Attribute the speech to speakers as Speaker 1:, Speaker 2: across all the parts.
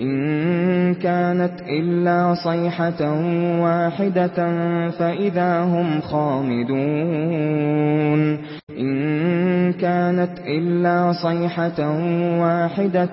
Speaker 1: إن كانت إلا صيحة واحدة فإذا هم خامدون إن كانت إلا صيحة واحدة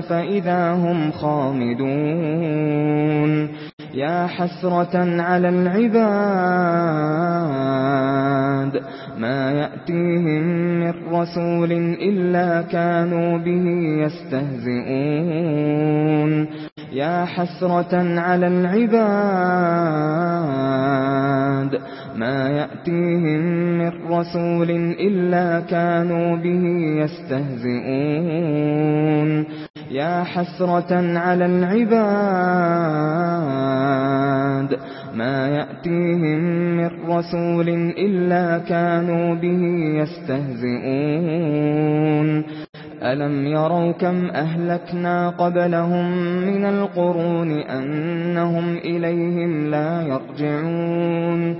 Speaker 1: فإذا هم خامدون يا حسرة على العباد ما يأتيهم من رسول إلا كانوا به يستهزئون يا حسرة على العباد ما يأتيهم من رسول إلا كانوا به يستهزئون يا حسرة على العباد ما يأتيهم من رسول إلا كانوا به يستهزئون أَلَمْ يَرَوْا كَمْ أَهْلَكْنَا قَبْلَهُمْ مِنَ الْقُرُونِ أَنَّهُمْ إِلَيْهِمْ لَا يَرْجِعُونَ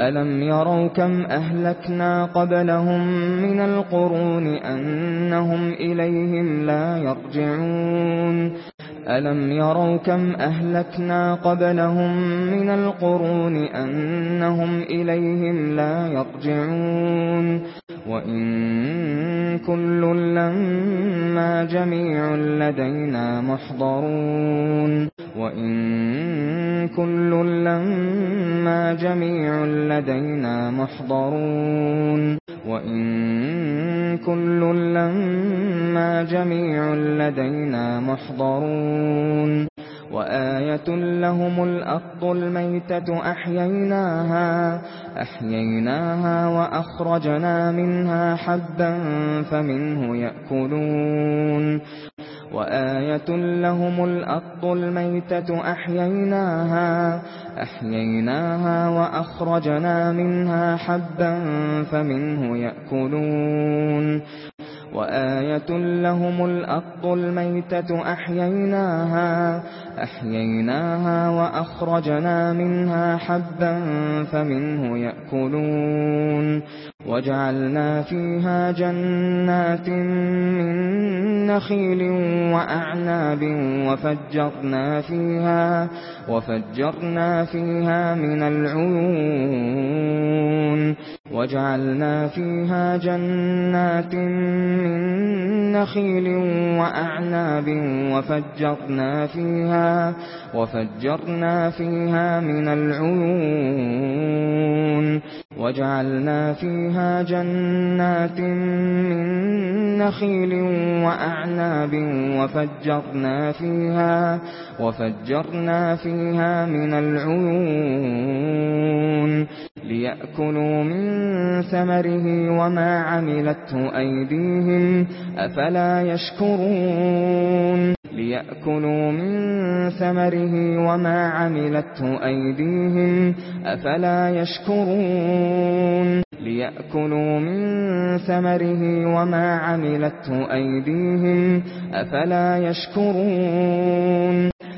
Speaker 1: أَلَمْ يَرَوْا كَمْ أَهْلَكْنَا قَبْلَهُمْ مِنَ الْقُرُونِ أَنَّهُمْ إِلَيْهِمْ لَا يَرْجِعُونَ أَلَمْ يَرَوْا كَمْ أَهْلَكْنَا قَبْلَهُمْ مِنَ الْقُرُونِ أَنَّهُمْ إِلَيْهِمْ لَا يَرْجِعُونَ وَإِن كُلٌّ لَّمَّا جَمِيعٌ لَّدَيْنَا مُحْضَرُونَ وَإِن كُلٌّ لَّمَّا جَمِيعٌ لَّدَيْنَا مُحْضَرُونَ وَإِن كُلٌّ لَّمَّا جَمِيعٌ لَّدَيْنَا مُحْضَرُونَ وآية لهم الأرض الميتة أحييناها أحييناها وأخرجنا منها حبا فمنه يأكلون وآية لهم الأرض الميتة أحييناها أحييناها وأخرجنا منها حبا فمنه يأكلون وآية لهم الأرض الميتة أحييناها أحييناها وأخرجنا منها حبا فمنه يأكلون وجعلنا فيها جنات من نخيل وأعناب وفجرنا فيها وفجرنا فيها من العيون وجعلنا فيها جنات من نخيل وأعناب وفجرنا فيها وفجرنا فيها من العيون وجعلنا فيها جنات من نخيل وأعناب وفجرنا فيها وفجرنا فيها من العيون لِيَأْكُلُوا مِنْ ثَمَرِهِ وَمَا عَمِلَتْهُ أَيْدِيهِمْ أَفَلَا يَشْكُرُونَ لِيَأْكُلُوا مِنْ ثَمَرِهِ وَمَا عَمِلَتْهُ أَيْدِيهِمْ أَفَلَا يَشْكُرُونَ لِيَأْكُلُوا مِنْ ثَمَرِهِ وَمَا عَمِلَتْهُ أَيْدِيهِمْ أَفَلَا يَشْكُرُونَ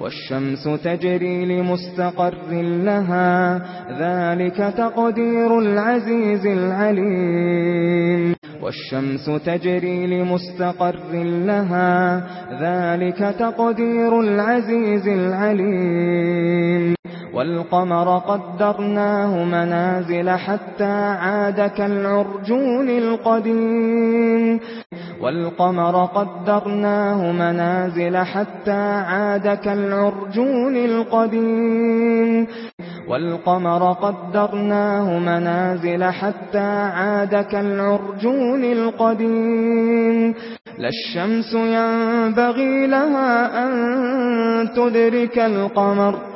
Speaker 1: والشمس تجري لمستقر لها ذلك تقدير العزيز العليم والشمس تجري لمستقر لها ذلك تقدير العزيز العليم والقمر قدرناه منازل حتى عاد كالعرجون القديم والقمر قدرناه منازل حتى عاد كالعرجون القديم والقمر قدرناه منازل حتى عاد كالعرجون القديم لا الشمس ينبغي لها أن تدرك القمر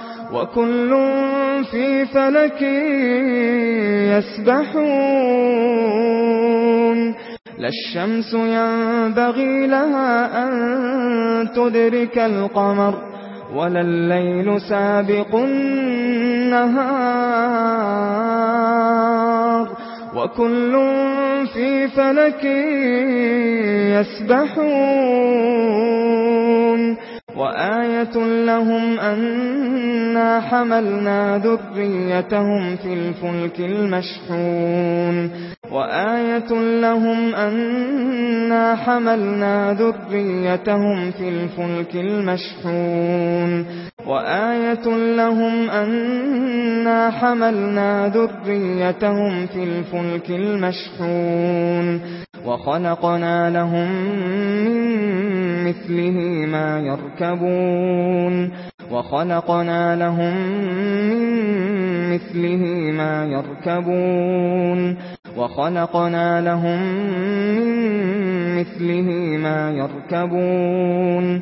Speaker 1: وَكُلٌّ فِي فَلَكٍ يَسْبَحُونَ لا الشَّمْسُ يَنبَغِي لَهَا أَن تُدْرِكَ الْقَمَرَ وَلَا اللَّيْلُ سَابِقُ النَّهَارِ وَكُلٌّ فِي فَلَكٍ يَسْبَحُونَ وَآيَةٌ لَّهُمْ أَنَّا حَمَلْنَا ذُرِّيَّتَهُمْ فِي الْفُلْكِ الْمَشْحُونِ وَآيَةٌ لَّهُمْ أَنَّا حَمَلْنَا ذُرِّيَّتَهُمْ فِي الْفُلْكِ الْمَشْحُونِ وَآيَةٌ لَّهُمْ أَنَّا حَمَلْنَا ذُرِّيَّتَهُمْ فِي الْفُلْكِ الْمَشْحُونِ وَخَلَقْنَا لَهُم مِّن مِّثْلِهِ مَا يَرْكَبُونَ وَخَلَقْنَا لَهُم مِّن مِّثْلِهِ مَا يَرْكَبُونَ وَخَلَقْنَا لَهُم مِّن مِّثْلِهِ مَا يَرْكَبُونَ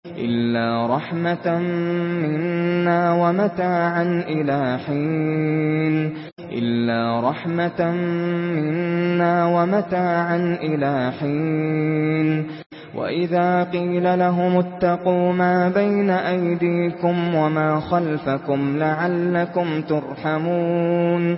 Speaker 1: إلا رحمة منا ومتاعا إلى حين إلا رحمة منا ومتاعا إلى حين وَإِذَا قِيلَ لَهُمُ اتَّقُوا مَا بَيْنَ أَيْدِيكُمْ وَمَا خَلْفَكُمْ لَعَلَّكُمْ تُرْحَمُونَ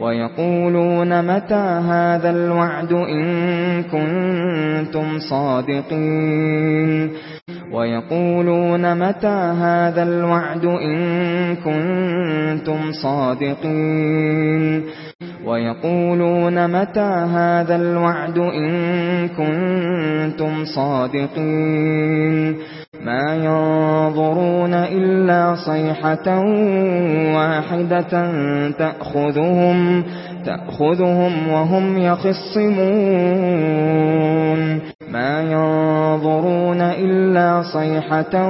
Speaker 1: وَيَقُولُونَ مَتَى هَذَا الْوَعْدُ إِن كُنتُمْ صَادِقِينَ وَيَقُولُونَ مَتَى هَذَا الْوَعْدُ إِن كُنتُمْ صَادِقِينَ ويقولون متى هذا الوعد إن كنتم صادقين ما ينظرون إلا صيحة واحدة تأخذهم, تأخذهم وهم يخصمون ما ينظرون إلا صيحة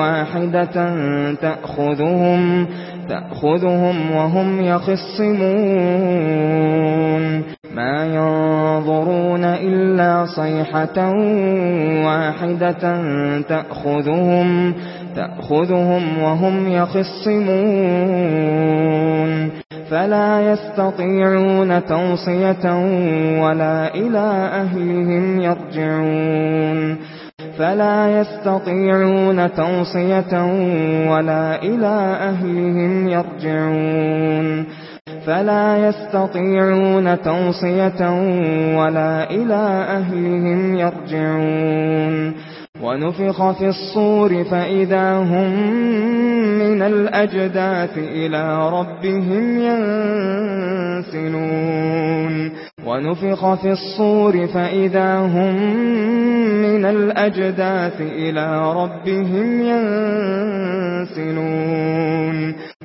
Speaker 1: واحدة تأخذهم تأخذهم وهم يخصمون ما ينظرون إلا صيحة واحدة تأخذهم تأخذهم وهم يخصمون فلا يستطيعون توصية ولا إلى أهلهم يرجعون فلا يستطيعون توصية ولا إلى أهلهم يرجعون فلا يستطيعون توصية ولا إلى أهلهم يرجعون ونفخ في الصور فإذا هم من الأجداث إلى ربهم ينسلون ونفخ في الصور فإذا هم من الأجداث إلى ربهم ينسلون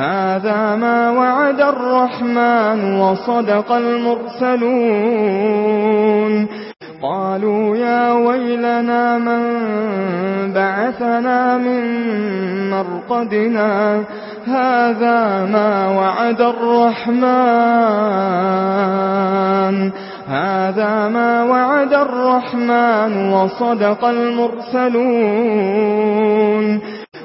Speaker 1: هذا ما وعد الرحمن وصدق المرسلون قالوا يا ويلنا من بعثنا من مرقدنا هذا ما وعد الرحمن هذا ما وعد الرحمن وصدق المرسلون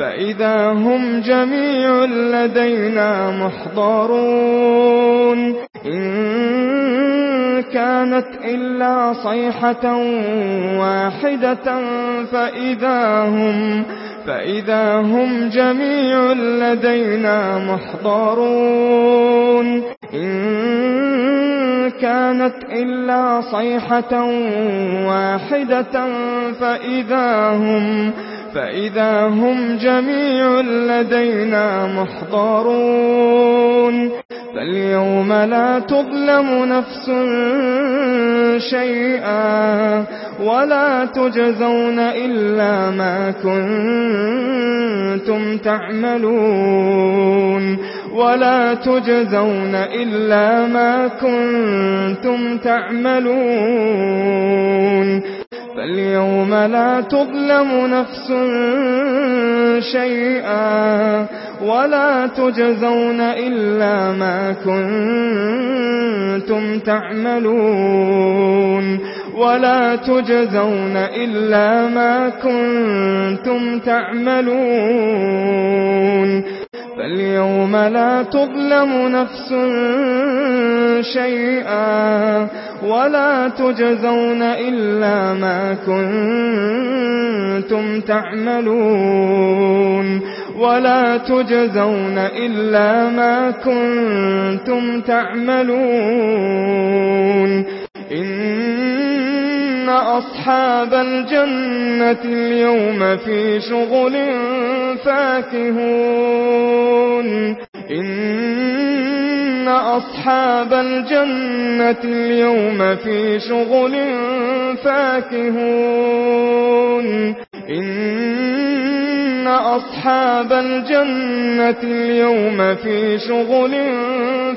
Speaker 1: فإذا هم جميع لدينا محضرون إن كانت إلا صيحة واحدة فإذا هم
Speaker 2: فإذا
Speaker 1: هم جميع لدينا محضرون إن كانت إلا صيحة واحدة فإذا هم فإذا هم جميع لدينا محضرون فاليوم لا تظلم نفس شيئا ولا تجزون إلا ما كنتم تعملون ولا تجزون إلا ما كنتم كنتم تعملون فاليوم لا تظلم نفس شيئا ولا تجزون إلا ما كنتم تعملون ولا تجزون إلا ما كنتم تعملون فاليوم لا تظلم نفس شيئا ولا تجزون إلا ما كنتم تعملون ولا تجزون إلا ما كنتم تعملون أصحاب الجنة اليوم في شغل فاكهون إن أصحاب الجنة اليوم في شغل فاكهون إن أصحاب الجنة اليوم في شغل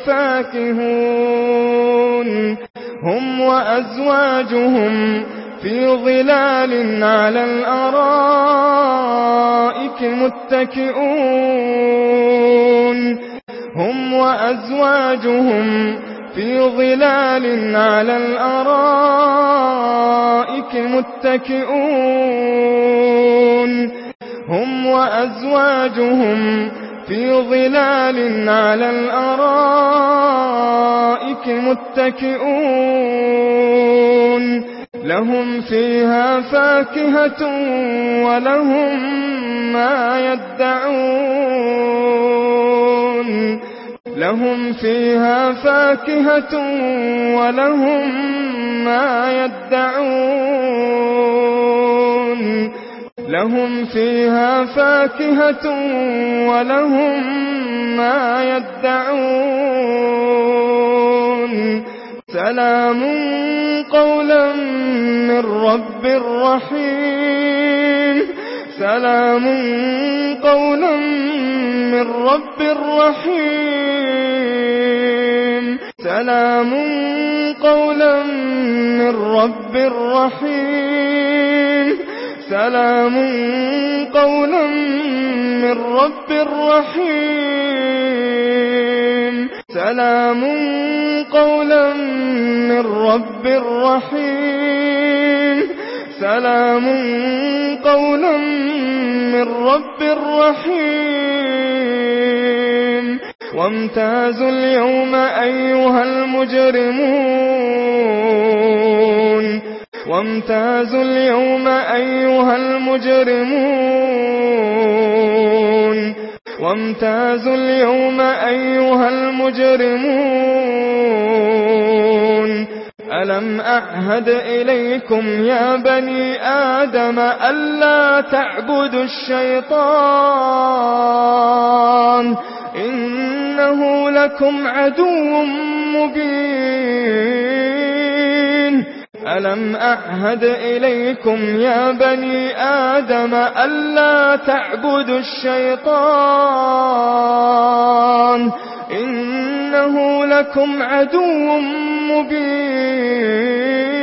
Speaker 1: فاكهون هم وأزواجهم في ظلال على الأرائك متكئون هم وأزواجهم في ظلال على الأرائك متكئون هم وأزواجهم في ظلال على الأرائك متكئون لهم فيها فاكهة ولهم ما يدعون
Speaker 3: لهم فيها فاكهة ولهم ما يدعون لهم فيها فاكهة ولهم ما يدعون سلام قولا من رب رحيم سلام قولا من رب رحيم سلام قولا من رب رحيم سلام قولا من رب الرحيم سلام قولا من رب الرحيم سلام قولا من رب الرحيم
Speaker 1: وامتاز اليوم أيها المجرمون وامتازوا اليوم أيها المجرمون وامتازوا اليوم أيها المجرمون ألم أعهد إليكم يا بني آدم ألا تعبدوا الشيطان إنه لكم عدو مبين ألم أعهد إليكم يا بني آدم ألا تعبدوا الشيطان إنه لكم عدو مبين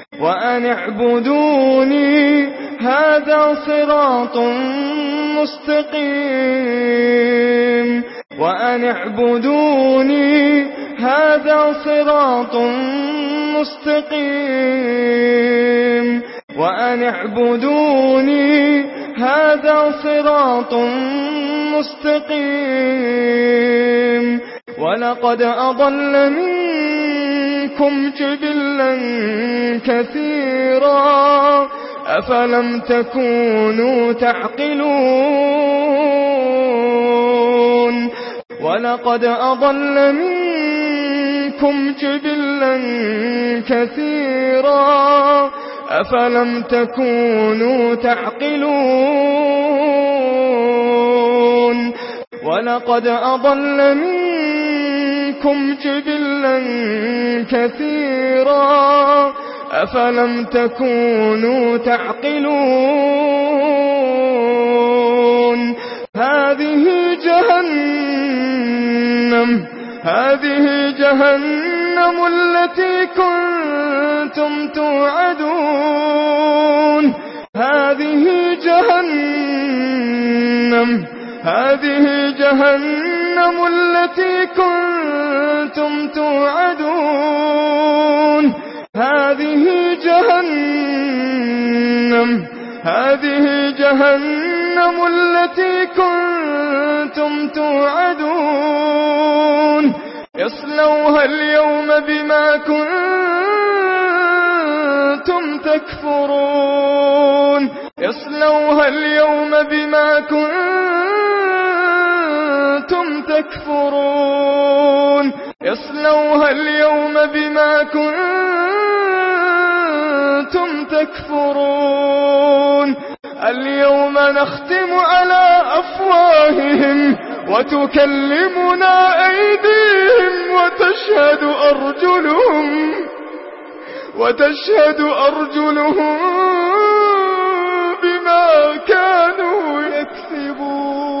Speaker 1: وأن اعبدوني هذا صراط مستقيم وأن اعبدوني هذا صراط مستقيم وأن اعبدوني هذا صراط مستقيم ولقد أضل منكم جبلا كثيرا أفلم تكونوا تعقلون ولقد أضل منكم جبلا كثيرا أفلم تكونوا تعقلون ولقد أضل منكم جبلا كثيرا أفلم تكونوا تعقلون هذه جهنم هذه
Speaker 3: جهنم التي كنتم توعدون هذه جهنم هذه جهنم التي كنتم توعدون هذه جهنم هذه جهنم التي كنتم توعدون يصلوها اليوم بما كنتم تكفرون يصلوها اليوم بما
Speaker 1: كنتم تكفرون يصلوها اليوم بما كنتم يكفرون اليوم نختم على
Speaker 3: أفواههم وتكلمنا أيديهم وتشهد أرجلهم وتشهد أرجلهم بما كانوا يكسبون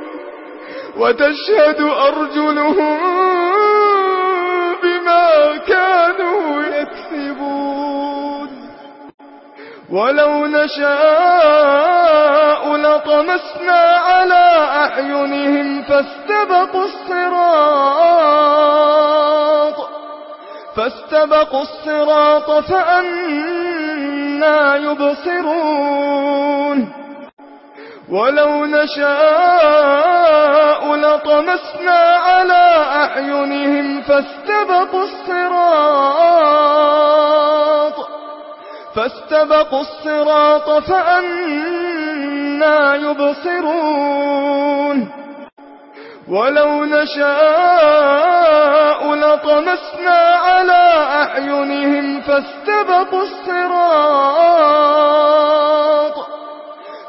Speaker 3: وتشهد أرجلهم بما كانوا يكسبون ولو نشاء لطمسنا على أحينهم فاستبقوا الصراط فاستبقوا الصراط فأنا يبصرون ولو نشاء لطمسنا على أحينهم فاستبقوا الصراط فاستبقوا الصراط فأنا يبصرون ولو نشاء لطمسنا على أحينهم فاستبقوا الصراط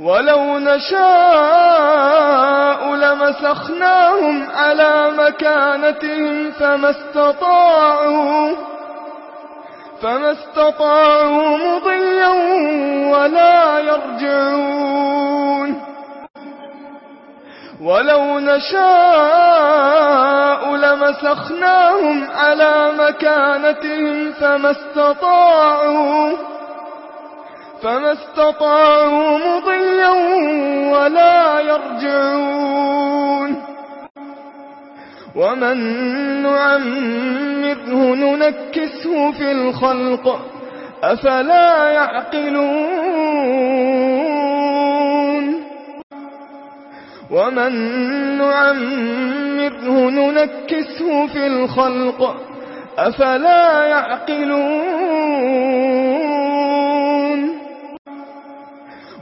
Speaker 1: ولو نشاء لمسخناهم على مكانتهم
Speaker 3: فما استطاعوا فما استطاعوا مضيا ولا يرجعون
Speaker 1: ولو نشاء لمسخناهم على مكانتهم فما استطاعوا
Speaker 3: فما استطاعوا مضيا ولا يرجعون ومن
Speaker 1: نعمره ننكسه في الخلق أفلا يعقلون ومن نعمره ننكسه في الخلق أفلا يعقلون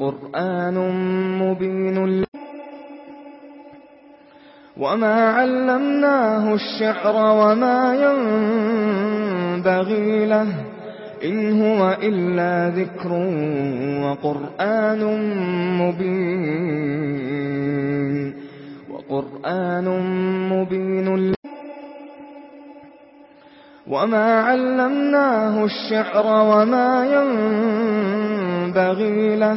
Speaker 1: قرآن مبين وما علمناه الشعر وما ينبغي له إن هو إلا ذكر وقرآن مبين وقرآن مبين وما علمناه الشعر وما ينبغي له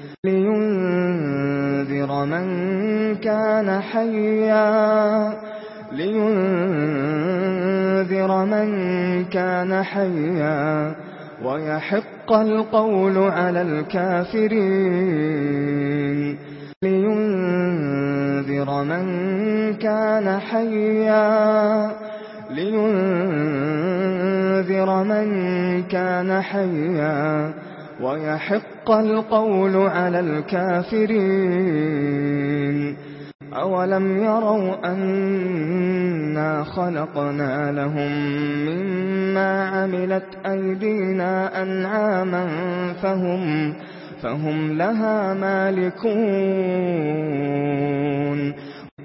Speaker 1: لينذر من كان حيا لينذر من كان حيا ويحق القول على الكافرين لينذر من كان حيا لينذر من كان حيا ويحق القول على الكافرين أولم يروا أنا خلقنا لهم مما عملت أيدينا أنعاما فهم, فهم لها مالكون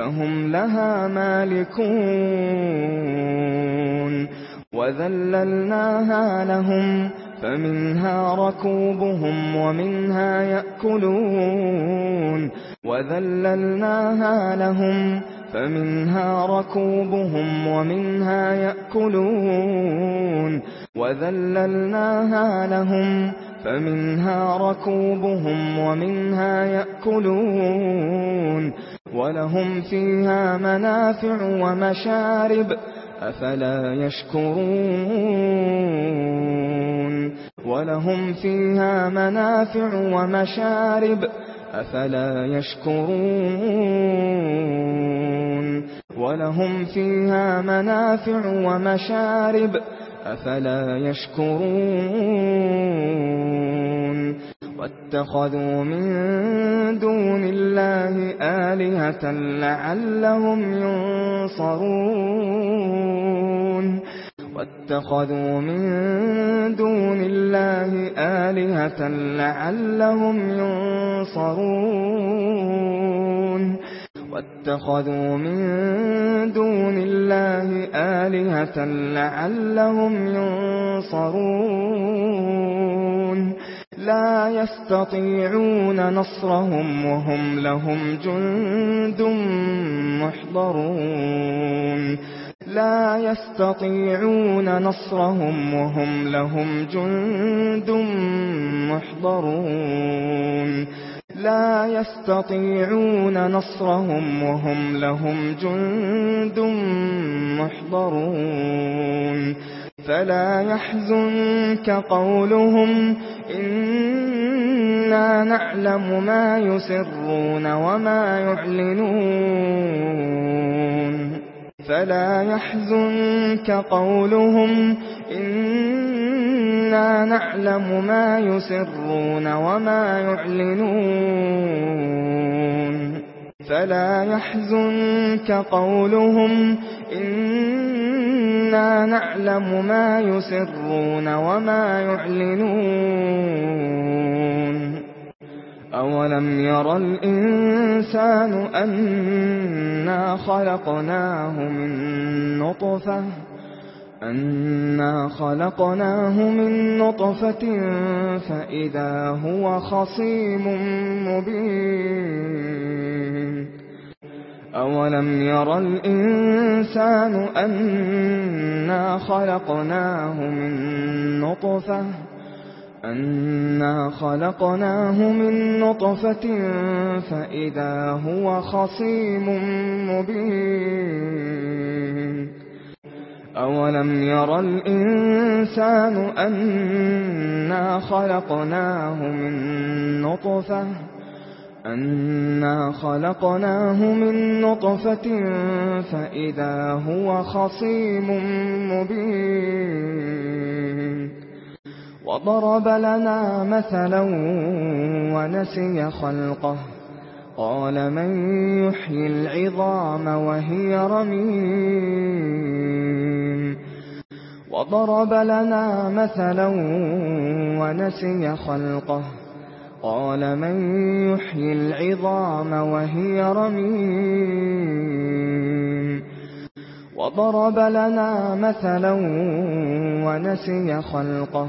Speaker 1: فهم لها مالكون وذللناها لهم فمنها ركوبهم ومنها يأكلون وذللناها لهم فمنها ركوبهم ومنها يأكلون وذللناها لهم فمنها ركوبهم ومنها يأكلون وَلَهُمْ فِيهَا مَنَافِعُ وَمَشَارِبُ أَفَلَا يَشْكُرُونَ وَلَهُمْ فِيهَا مَنَافِعُ وَمَشَارِبُ أَفَلَا يَشْكُرُونَ وَلَهُمْ فِيهَا مَنَافِعُ وَمَشَارِبُ أَفَلَا يَشْكُرُونَ واتخذوا من دون الله آلهة لعلهم ينصرون واتخذوا من دون الله آلهة لعلهم ينصرون واتخذوا من دون الله آلهة لعلهم ينصرون لا يستطيعون نصرهم وهم لهم جند محضرون لا يستطيعون نصرهم وهم لهم جند محضرون لا يستطيعون نصرهم وهم لهم جند محضرون فلا يحزنك قولهم إنا نعلم ما يسرون وما يعلنون فلا يحزنك قولهم إنا نعلم ما يسرون وما يعلنون فلا يحزنك قولهم إنا نعلم ما يسرون وما يعلنون أولم يرى الإنسان أنا خلقناه من نطفة أنا خلقناه من نطفة فإذا هو خصيم مبين أولم يرى الإنسان أنا خلقناه من نطفة أنا خلقناه من نطفة فإذا هو خصيم مبين أَوَلَمْ يَرَ الْإِنسَانُ أَنَّا خَلَقْنَاهُ مِنْ نُطْفَةٍ أَنَّا خَلَقْنَاهُ مِنْ نُطْفَةٍ فَإِذَا هُوَ خَصِيمٌ مُبِينٌ وَضَرَبَ لَنَا مَثَلًا وَنَسِيَ خَلْقَهُ قال من يحيي العظام وهي رميم وضرب لنا مثلا ونسي خلقه قال من يحيي العظام وهي رميم وضرب لنا مثلا ونسي خلقه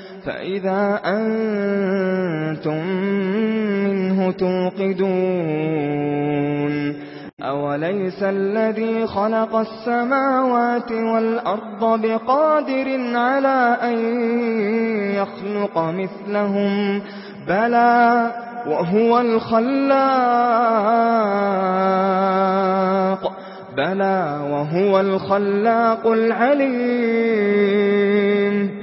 Speaker 1: فإذا أنتم منه توقدون أوليس الذي خلق السماوات والأرض بقادر على أن يخلق مثلهم بلى وهو الخلاق بلى وهو الخلاق العليم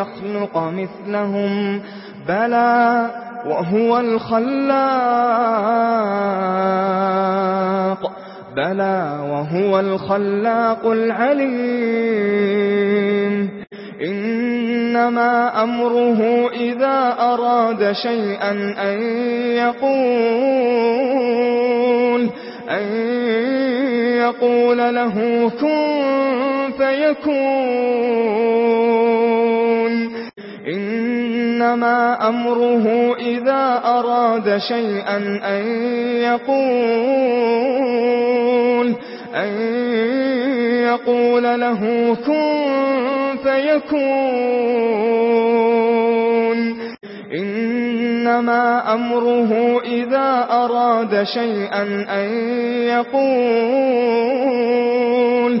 Speaker 1: يخلق مثلهم بلى وهو الخلاق بلى وهو الخلاق العليم إنما أمره إذا أراد شيئا أن يقول أن يقول له كن فيكون إنما أمره إذا أراد شيئا أن يقول أن يقول له كن فيكون إنما أمره إذا أراد شيئا أن يقول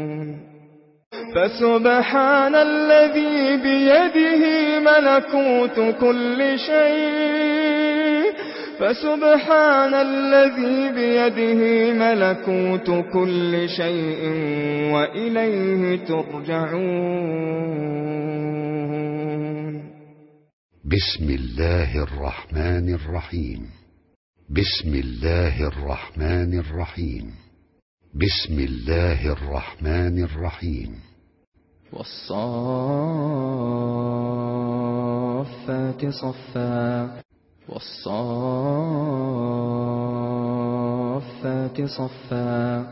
Speaker 1: فسبحان الذي بيده ملكوت كل شيء فسبحان الذي بيده ملكوت كل شيء وإليه ترجعون
Speaker 2: بسم الله الرحمن الرحيم بسم الله الرحمن الرحيم بسم الله الرحمن الرحيم
Speaker 1: والصافات صفا والصافات صفا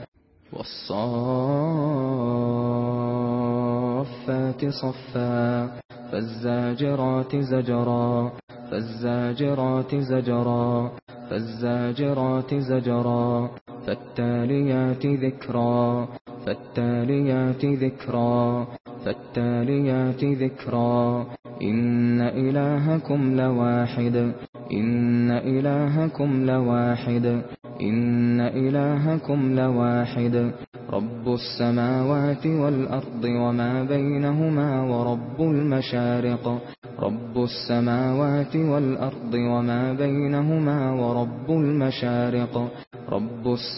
Speaker 1: والصافات صفا فالزاجرات زجرا فالزاجرات زجرا فالزاجرات زجرا فالتاليات ذكرا فالتاليات ذكرا فالتاليات ذكرا إن إلهكم لواحد إن إلهكم لواحد إن إلهكم لواحد رب السماوات والأرض وما بينهما ورب المشارق رب السماوات والأرض وما بينهما ورب المشارق رب الس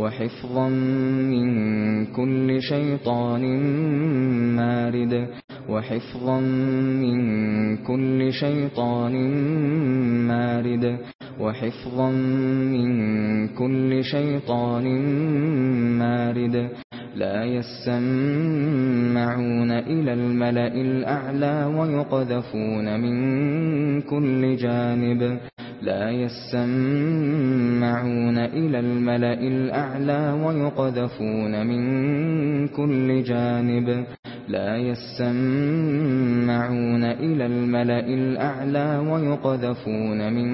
Speaker 1: وحفظا من كل شيطان مارد وحفظا من كل شيطان مارد وحفظا من كل شيطان مارد لا يسمعون إلى الملأ الأعلى ويقذفون من كل جانب لا يسمعون إلى الملأ الأعلى ويقذفون من كل جانب لا يسمعون إلى الملأ الأعلى ويقذفون من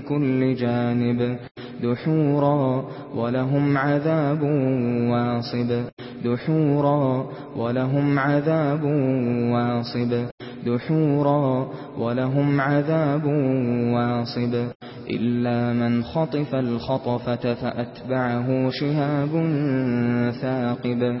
Speaker 1: كل جانب دحورا ولهم عذاب واصب دحورا ولهم عذاب واصب دحورا ولهم عذاب واصب إلا من خطف الخطفة فأتبعه شهاب ثاقب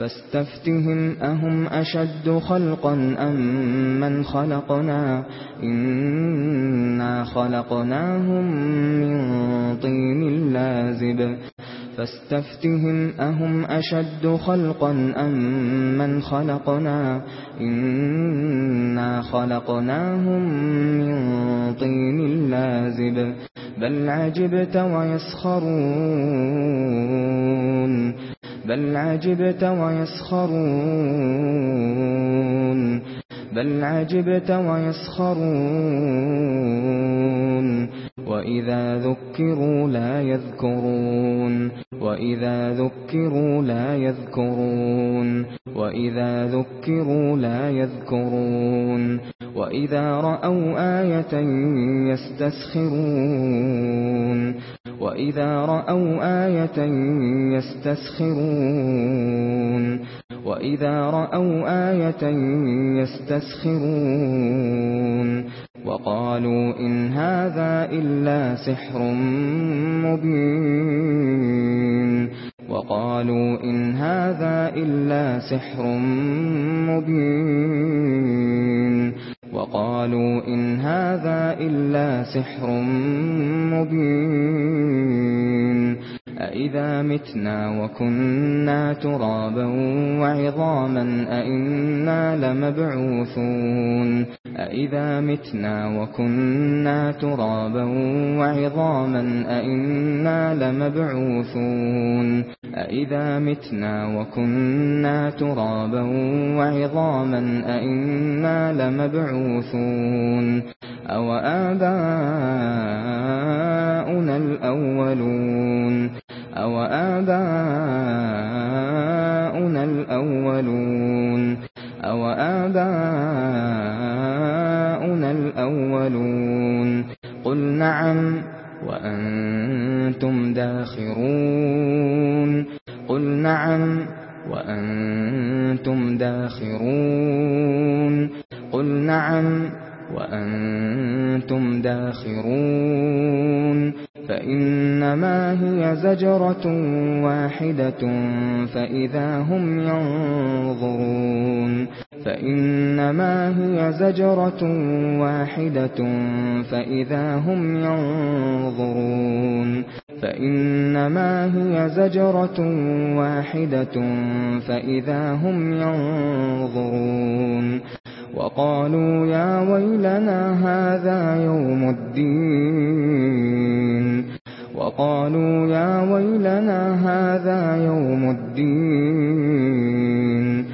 Speaker 1: فاستفتهم أهم أشد خلقا أم من خلقنا إنا خلقناهم من طين لازب فاستفتهم أهم أشد خلقا أم من خلقنا إنا خلقناهم من طين لازب بل عجبت ويسخرون بل عجبت ويسخرون بل عجبت ويسخرون وإذا ذكروا لا يذكرون وإذا ذكروا لا يذكرون وإذا ذكروا لا يذكرون وإذا رأوا آية يستسخرون وَإِذَا رَأَوْا آيَةً يَسْتَسْخِرُونَ وَإِذَا رَأَوْا آيَةً يَسْتَسْخِرُونَ وَقَالُوا إِنْ هَذَا إِلَّا سِحْرٌ مُبِينٌ وَقَالُوا إِنْ هَذَا إِلَّا سِحْرٌ مُبِينٌ وقالوا إن هذا إلا سحر مبين أَإِذَا مِتْنَا وَكُنَّا تُرَابًا وَعِظَامًا أَإِنَّا لَمَبْعُوثُونَ أَإِذَا مِتْنَا وَكُنَّا تُرَابًا وَعِظَامًا أَإِنَّا لَمَبْعُوثُونَ أَإِذَا مِتْنَا وَكُنَّا تُرَابًا وَعِظَامًا أَإِنَّا لَمَبْعُوثُونَ أَوَآبَاؤُنَا الْأَوَّلُونَ أو آباؤنا الأولون أو آباؤنا الأولون قل نعم وأنتم داخرون قل نعم وأنتم داخرون قل نعم وأنتم داخرون فإنما هي زجرة واحدة فإذا هم ينظرون فإنما هي زجرة واحدة فإذا هم ينظرون فإنما هي زجرة واحدة فإذا هم ينظرون وقالوا يا ويلنا هذا يوم الدين وقالوا يا ويلنا هذا يوم الدين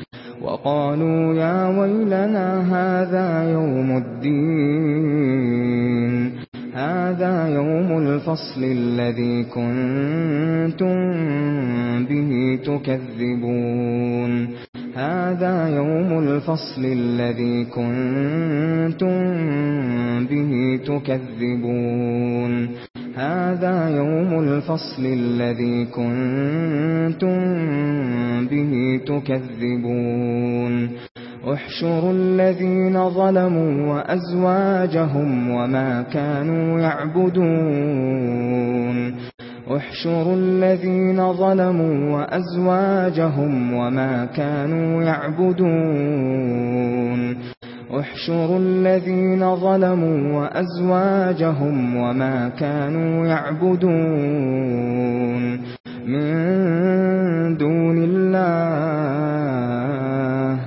Speaker 1: وقالوا يا ويلنا هذا يوم الدين هذا يوم الفصل الذي كنتم به تكذبون هذا يوم الفصل الذي كنتم به تكذبون هذا يوم الفصل الذي كنتم به تكذبون احشروا الذين ظلموا وأزواجهم وما كانوا يعبدون احشروا الذين ظلموا وأزواجهم وما كانوا يعبدون احشروا الذين ظلموا وأزواجهم وما كانوا يعبدون من دون الله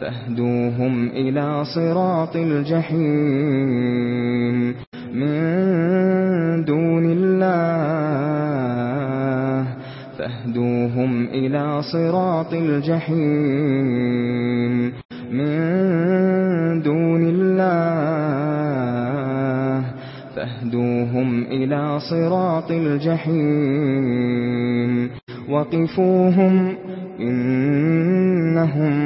Speaker 1: فاهدوهم إلى صراط الجحيم من دون الله فاهدوهم إلى صراط الجحيم من دون الله فاهدوهم إلى صراط الجحيم وقفوهم إنهم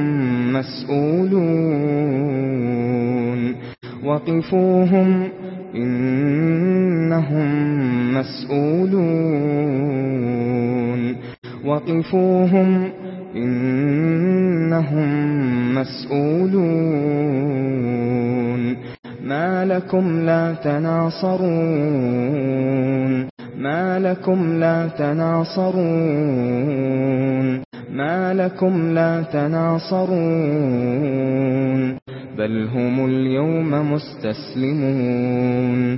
Speaker 1: مسؤولون وقفوهم إنهم مسؤولون وقفوهم إنهم مسؤولون ما لكم لا تناصرون ما لكم لا تناصرون ما لكم لا تناصرون بل هم اليوم مستسلمون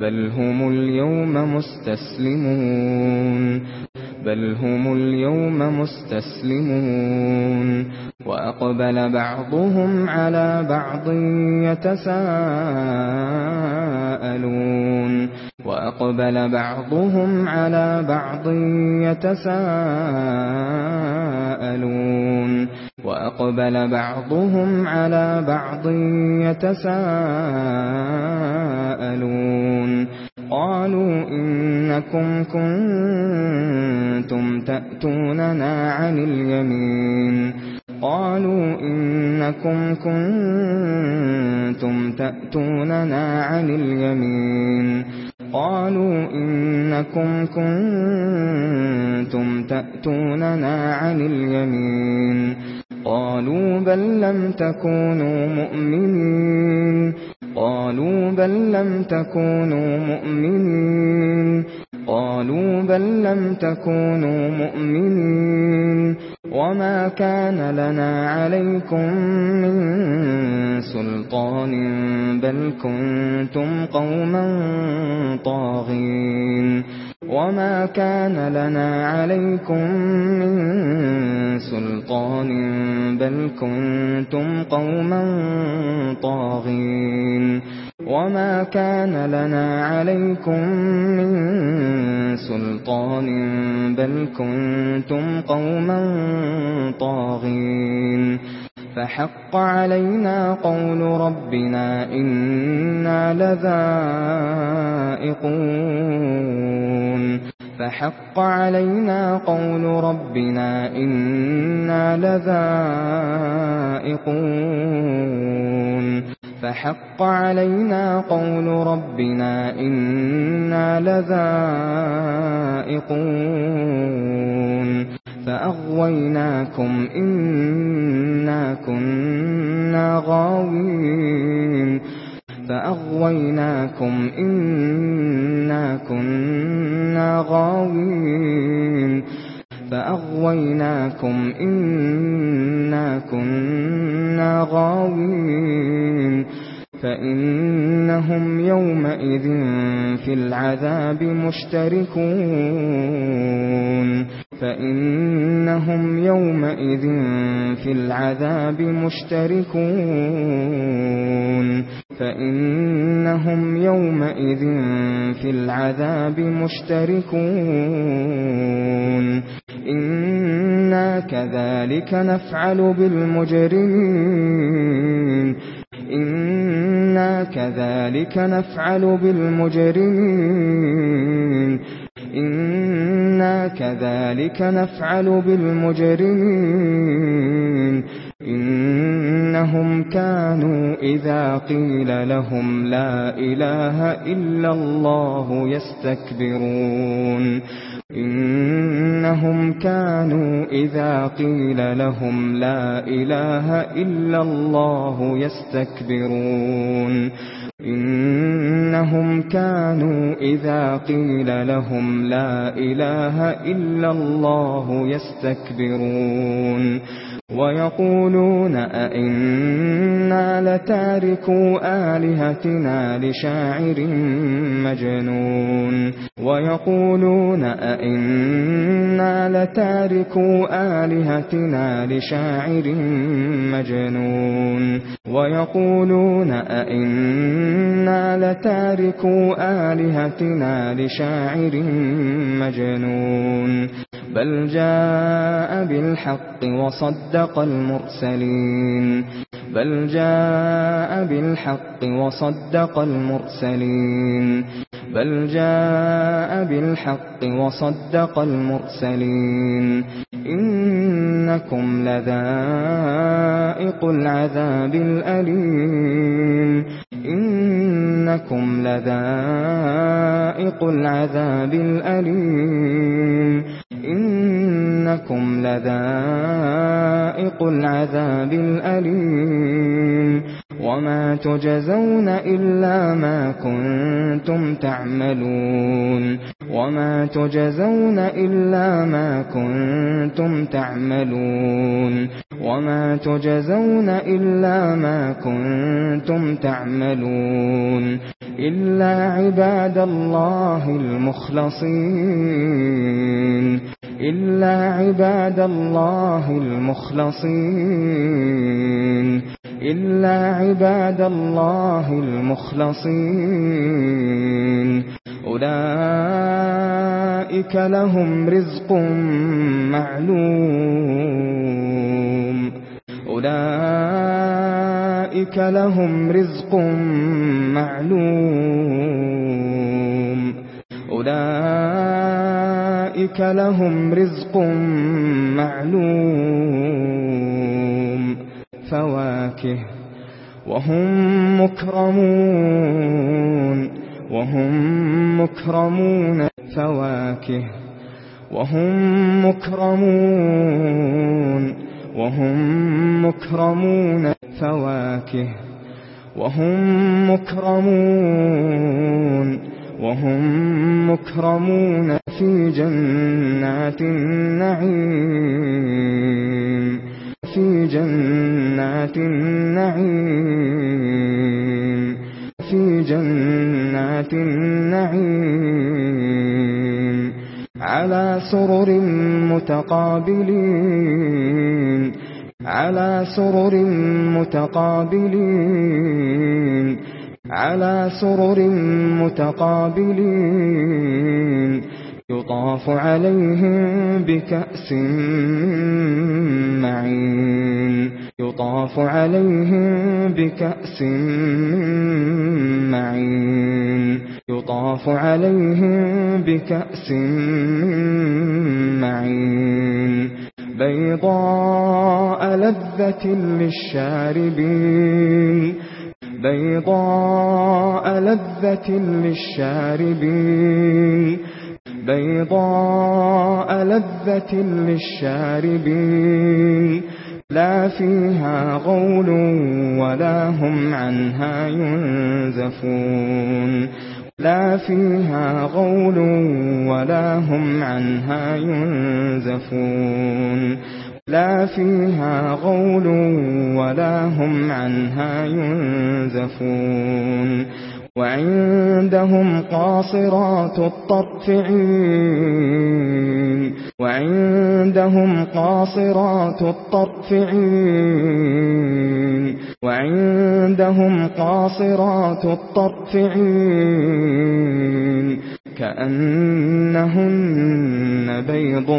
Speaker 1: بل هم اليوم مستسلمون بل هم اليوم مستسلمون وأقبل بعضهم على بعض يتساءلون وأقبل بعضهم على بعض يتساءلون وأقبل بعضهم على بعض يتساءلون قالوا إن إنكم كنتم تأتوننا عن اليمين قالوا إنكم كنتم تأتوننا عن اليمين قالوا إنكم كنتم تأتوننا عن اليمين قالوا بل لم تكونوا مؤمنين قالوا بل لم تكونوا مؤمنين قالوا بل لم تكونوا مؤمنين وما كان لنا عليكم من سلطان بل كنتم قوما طاغين وما كان لنا عليكم من سلطان بل كنتم قوما طاغين وما كان لنا عليكم من سلطان بل كنتم قوما طاغين فحق علينا قول ربنا إنا لذائقون فحق علينا قول ربنا إنا لذائقون فحق علينا قول ربنا إنا لذائقون فأغويناكم إنا كنا غاوين فأغويناكم إنا كنا غاوين فأغويناكم إنا كنا غاوين فإنهم يومئذ في العذاب مشتركون فإنهم يومئذ في العذاب مشتركون فإنهم يومئذ في العذاب مشتركون إنا كذلك نفعل بالمجرمين إنا كذلك نفعل بالمجرمين إنا كذلك نفعل بالمجرمين إنهم كانوا إذا قيل لهم لا إله إلا الله يستكبرون إنهم كانوا إذا قيل لهم لا إله إلا الله يستكبرون إنهم كانوا إذا قيل لهم لا إله إلا الله يستكبرون وَيَقُولُونَ أَإِنَّا لَتَارِكُو آلِهَتِنَا لِشَاعِرٍ مَجْنُونٍ وَيَقُولُونَ أَإِنَّا لَتَارِكُو آلِهَتِنَا لِشَاعِرٍ مَجْنُونٍ وَيَقُولُونَ أَإِنَّا لَتَارِكُو آلِهَتِنَا لِشَاعِرٍ مَجْنُونٍ بل جاء بالحق وصدق المرسلين بل جاء بالحق وصدق المرسلين بل جاء بالحق وصدق المرسلين إن إنكم لذائق العذاب الأليم إنكم لذائق العذاب الأليم إنكم لذائق العذاب الأليم وما تجزون إلا ما كنتم تعملون وما تجزون إلا ما كنتم تعملون وما تجزون إلا ما كنتم تعملون إلا عباد الله المخلصين إلا عباد الله المخلصين إلا عباد الله المخلصين أولئك لهم رزق معلوم أولئك لهم رزق معلوم أولئك أُولَئِكَ لَهُمْ رِزْقٌ مَّعْلُومٌ فَوَاكِهُ وَهُمْ مُكْرَمُونَ وَهُمْ مُكْرَمُونَ فَوَاكِهُ وَهُمْ مُكْرَمُونَ وَهُمْ مُكْرَمُونَ فَوَاكِهُ وَهُمْ مُكْرَمُونَ وَهُمْ مُكْرَمُونَ في جنات النعيم في جنات النعيم في جنات النعيم على سرر متقابلين على سرر متقابلين على سرر متقابلين يطاف عليهم بكأس معين يطاف عليهم بكأس معين يطاف عليهم بكأس معين بيضاء لذة للشاربين بيضاء لذة للشاربين بيضاء لذة للشاربين لا فيها غول ولا هم عنها ينزفون لا فيها غول ولا هم عنها ينزفون لا فيها غول ولا هم عنها ينزفون وعندهم قاصرات الطرف عين وعندهم قاصرات الطرف عين وعندهم قاصرات الطرف عين كأنهن بيض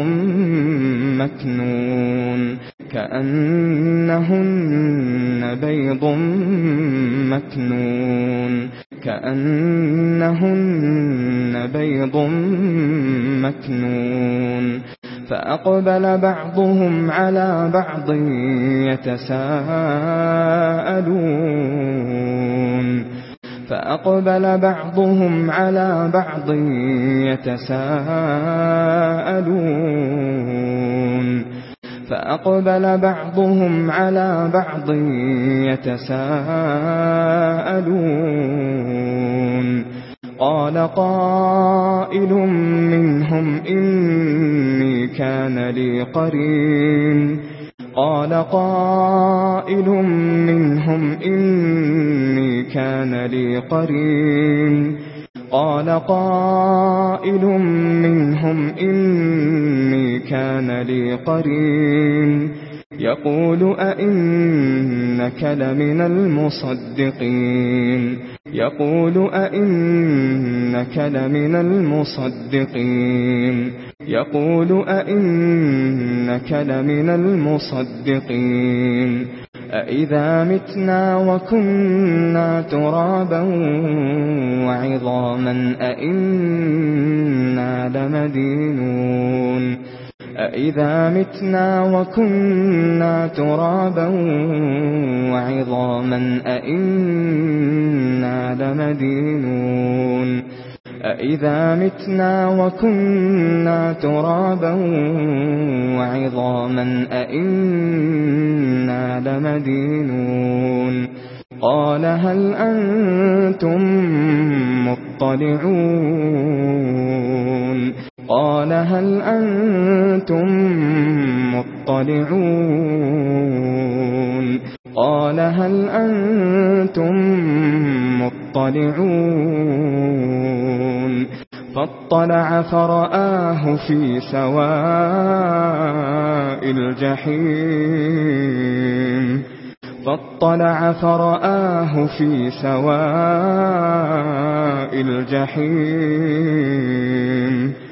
Speaker 1: مكنون كأنهن بيض مكنون كأنهن بيض مكنون فأقبل بعضهم على بعض يتساءلون فأقبل بعضهم على بعض يتساءلون فأقبل بعضهم على بعض يتساءلون قال قائل منهم إني كان لي قرين قال قائل منهم إني كان لي قرين قال قائل منهم إني كان لي قرين يقول أئنك لمن المصدقين يقول أئنك لمن المصدقين يقول أئنك لمن المصدقين أَإِذَا مِتْنَا وَكُنَّا تُرَابًا وَعِظَامًا أَإِنَّا لَمَدِينُونَ أَإِذَا مِتْنَا وَكُنَّا تُرَابًا وَعِظَامًا أَإِنَّا لَمَدِينُونَ أَإِذَا مِتْنَا وَكُنَّا تُرَابًا وَعِظَامًا أَإِنَّا لَمَدِينُونَ قَالَ هَلْ أَنْتُمْ مُطَّلِعُونَ قَالَ هَلْ أَنْتُمْ مُطَّلِعُونَ قال هل أنتم مطلعون فاطلع فرآه في سواء الجحيم فاطلع فرآه في سواء الجحيم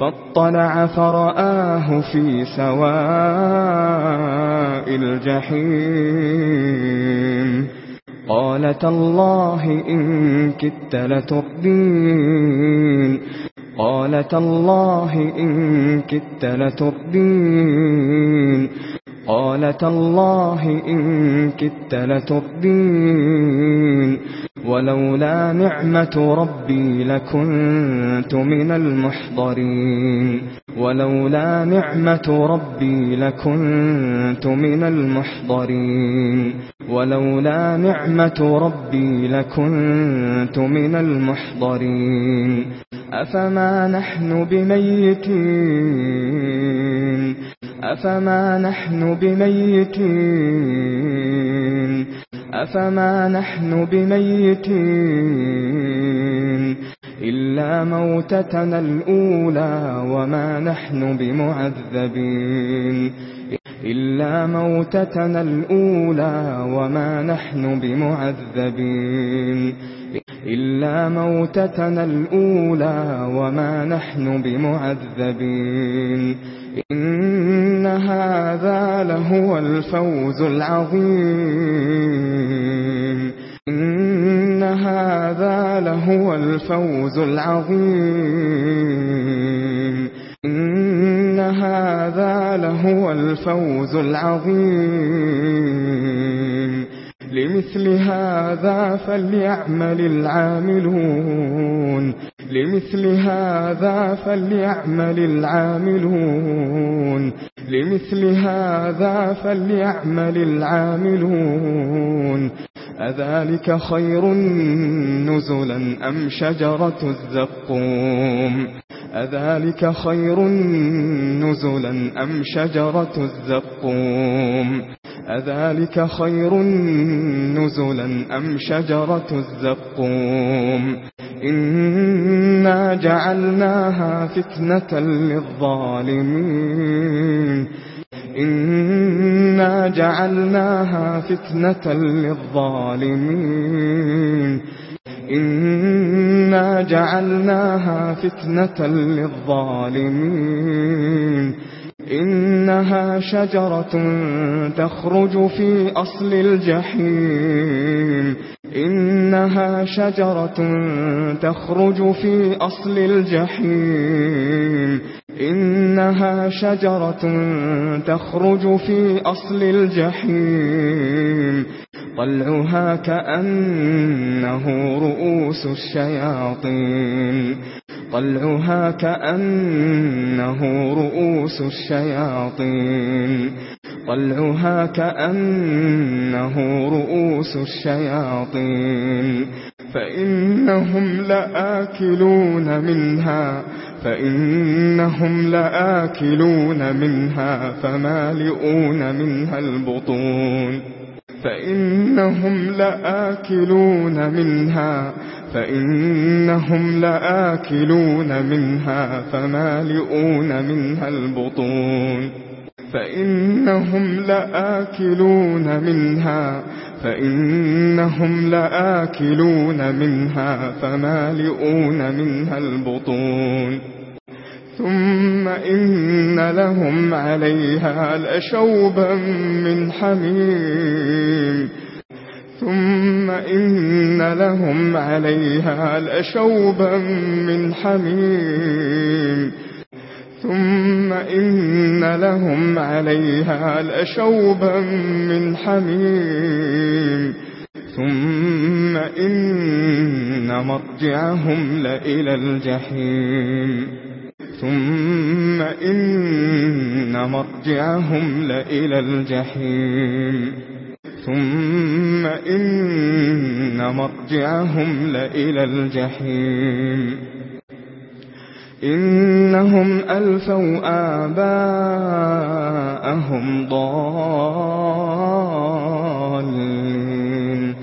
Speaker 1: فاطلع فرآه في سواء الجحيم قال تالله إن كدت لتردين قالت الله إن كدت لتردين قالت الله إن كدت لتردين ولولا نعمة ربي لكنت من المحضرين ولولا نعمة ربي لكنت من المحضرين ولولا نعمة ربي لكنت من المحضرين أفما نحن بميتين أفما نحن بميتين أفما نحن بميتين إلا موتتنا الأولى وما نحن بمعذبين إلا موتتنا الأولى وما نحن بمعذبين إلا موتتنا الأولى وما نحن بمعذبين إن هذا لهو الفوز العظيم إن هذا لهو الفوز العظيم إن هذا لهو الفوز العظيم لمثل هذا فليعمل العاملون لمثل هذا فليعمل العاملون لمثل هذا فليعمل العاملون أذلك خير نزلا أم شجرة الزقوم أذلك خير نزلا أم شجرة الزقوم أذلك خير نزلا أم شجرة الزقوم إن إنا جعلناها فتنة للظالمين إنا جعلناها فتنة للظالمين إنا جعلناها فتنة للظالمين إنها شجرة تخرج في أصل الجحيم إنها شجرة تخرج في أصل الجحيم إنها شجرة تخرج في أصل الجحيم طلعها كأنه رؤوس الشياطين طلعها كأنه رؤوس الشياطين طلعها كأنه رؤوس الشياطين فإنهم لآكلون منها فإنهم لآكلون منها فمالئون منها البطون فإنهم لآكلون منها فإنهم لآكلون منها فمالئون منها البطون فإنهم لآكلون منها فإنهم لآكلون منها فمالئون منها البطون ثم إن لهم عليها لشوبا من حميم ثم إن لهم عليها لشوبا من حميم ثم إن لهم عليها لشوبا من حميم ثم إن مرجعهم لإلى الجحيم ثم إن مرجعهم لإلى الجحيم ثم إن مرجعهم لإلى الجحيم إنهم ألفوا آباءهم ضالين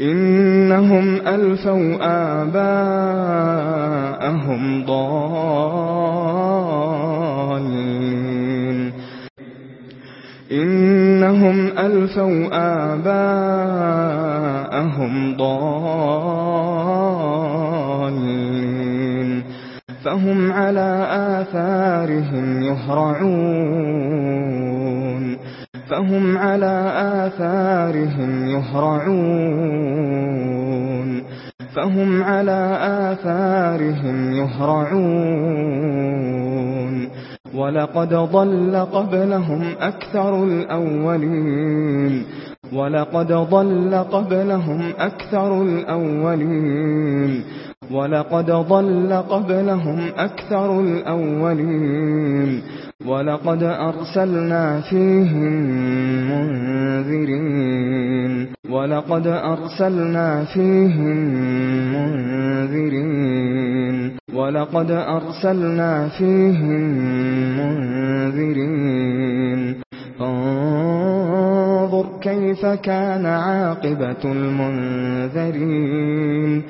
Speaker 1: إنهم ألفوا آباءهم ضالين إنهم ألفوا آباءهم ضالين فهم على آثارهم يهرعون فهم على آثارهم يهرعون فهم على آثارهم يهرعون وَلَقَدْ ضَلَّ قَبْلَهُمْ أَكْثَرُ الْأَوَّلِينَ وَلَقَدْ ضَلَّ قَبْلَهُمْ أَكْثَرُ الْأَوَّلِينَ وَلَقَدْ ضَلَّ قَبْلَهُمْ أَكْثَرُ الْأَوَّلِينَ وَلَقَدْ أَرْسَلْنَا فِيهِمْ مُنذِرِينَ وَلَقَدْ أَرْسَلْنَا فِيهِمْ مُنذِرِينَ وَلَقَدْ أَرْسَلْنَا فِيهِمْ مُنذِرِينَ فَانظُرْ كَيْفَ كَانَ عَاقِبَةُ الْمُنذَرِينَ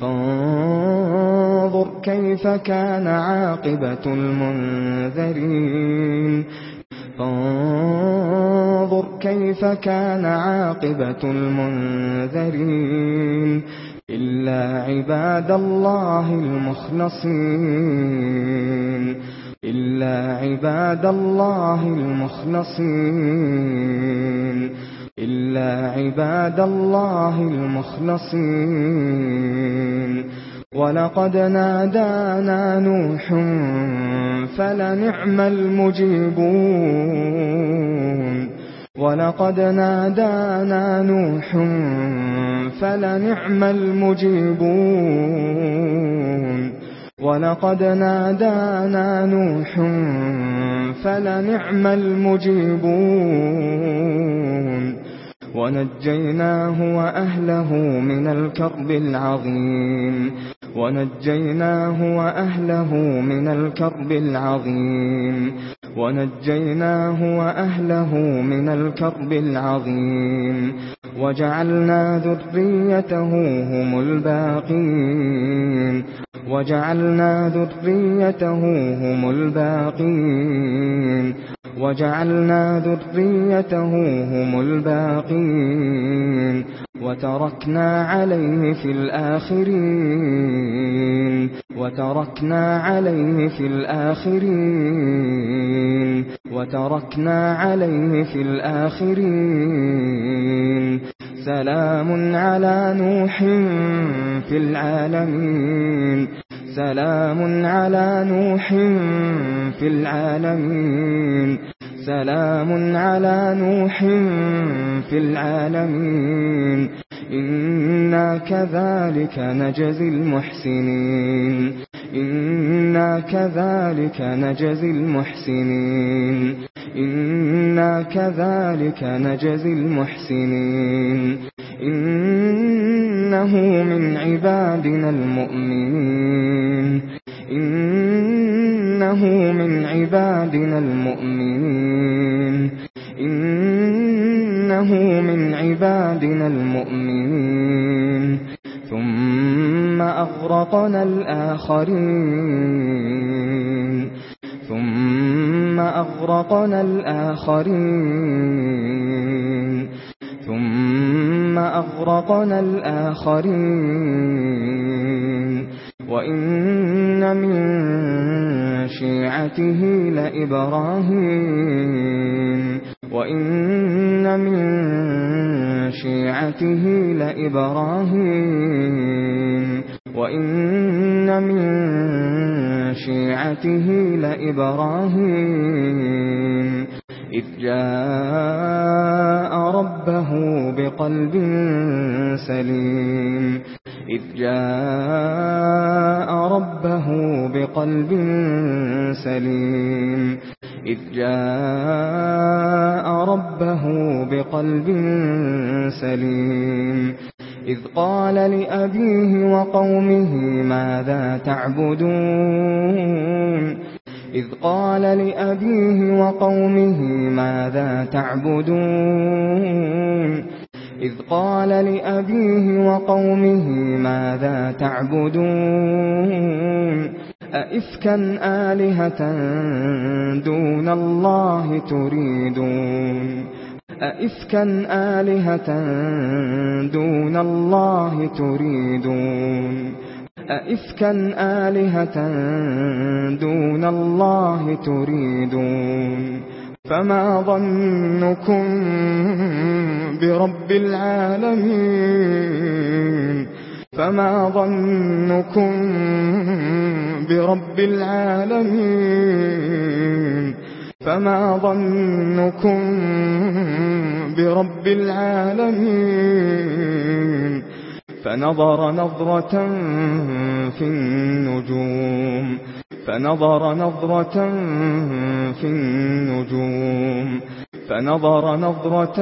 Speaker 1: فانظر كيف كان عاقبة المنذرين فانظر كيف كان عاقبة المنذرين إلا عباد الله المخلصين إلا عباد الله المخلصين إلا عباد الله المخلصين ولقد نادانا نوح فلنعم المجيبون ولقد نادانا نوح فلنعم المجيبون ولقد نادانا نوح فلنعم المجيبون ونجيناه وأهله من الكرب العظيم ونجيناه وأهله من الكرب العظيم ونجيناه وأهله من الكرب العظيم وجعلنا ذريته هم الباقين وجعلنا ذريته هم الباقين وَجَعَلْنَا ذُرِّيَّتَهُ هُمُ الْبَاقِينَ وَتَرَكْنَا عَلَيْهِ فِي الْآخِرِينَ وَتَرَكْنَا عَلَيْهِ فِي الْآخِرِينَ وَتَرَكْنَا عَلَيْهِ فِي الْآخِرِينَ سَلَامٌ عَلَى نُوحٍ فِي الْعَالَمِينَ سلام على نوح في العالمين سلام على نوح في العالمين إنا كذلك نجزي المحسنين إنا كذلك نجزي المحسنين إنا كذلك نجزي المحسنين إنه من عبادنا المؤمنين إنه من عبادنا المؤمنين إنه من عبادنا المؤمنين ثم أغرقنا الآخرين ثم أغرقنا الآخرين ثم أغرقنا الآخرين وإن من شيعته لإبراهيم وإن من شيعته لإبراهيم وإن من شيعته لإبراهيم إذ جاء ربه بقلب سليم إذ جاء ربه بقلب سليم إذ جاء ربه بقلب سليم إذ قال لأبيه وقومه ماذا تعبدون إذ قال لأبيه وقومه ماذا تعبدون إذ قال لأبيه وقومه ماذا تعبدون أئفكا آلهة دون الله تريدون أئفكا آلهة دون الله تريدون أئفكا آلهة دون الله تريدون فما ظنكم برب العالمين فما ظنكم برب العالمين فما ظنكم برب العالمين فنظر نظرة في النجوم فنظر نظرة في النجوم فنظر نظرة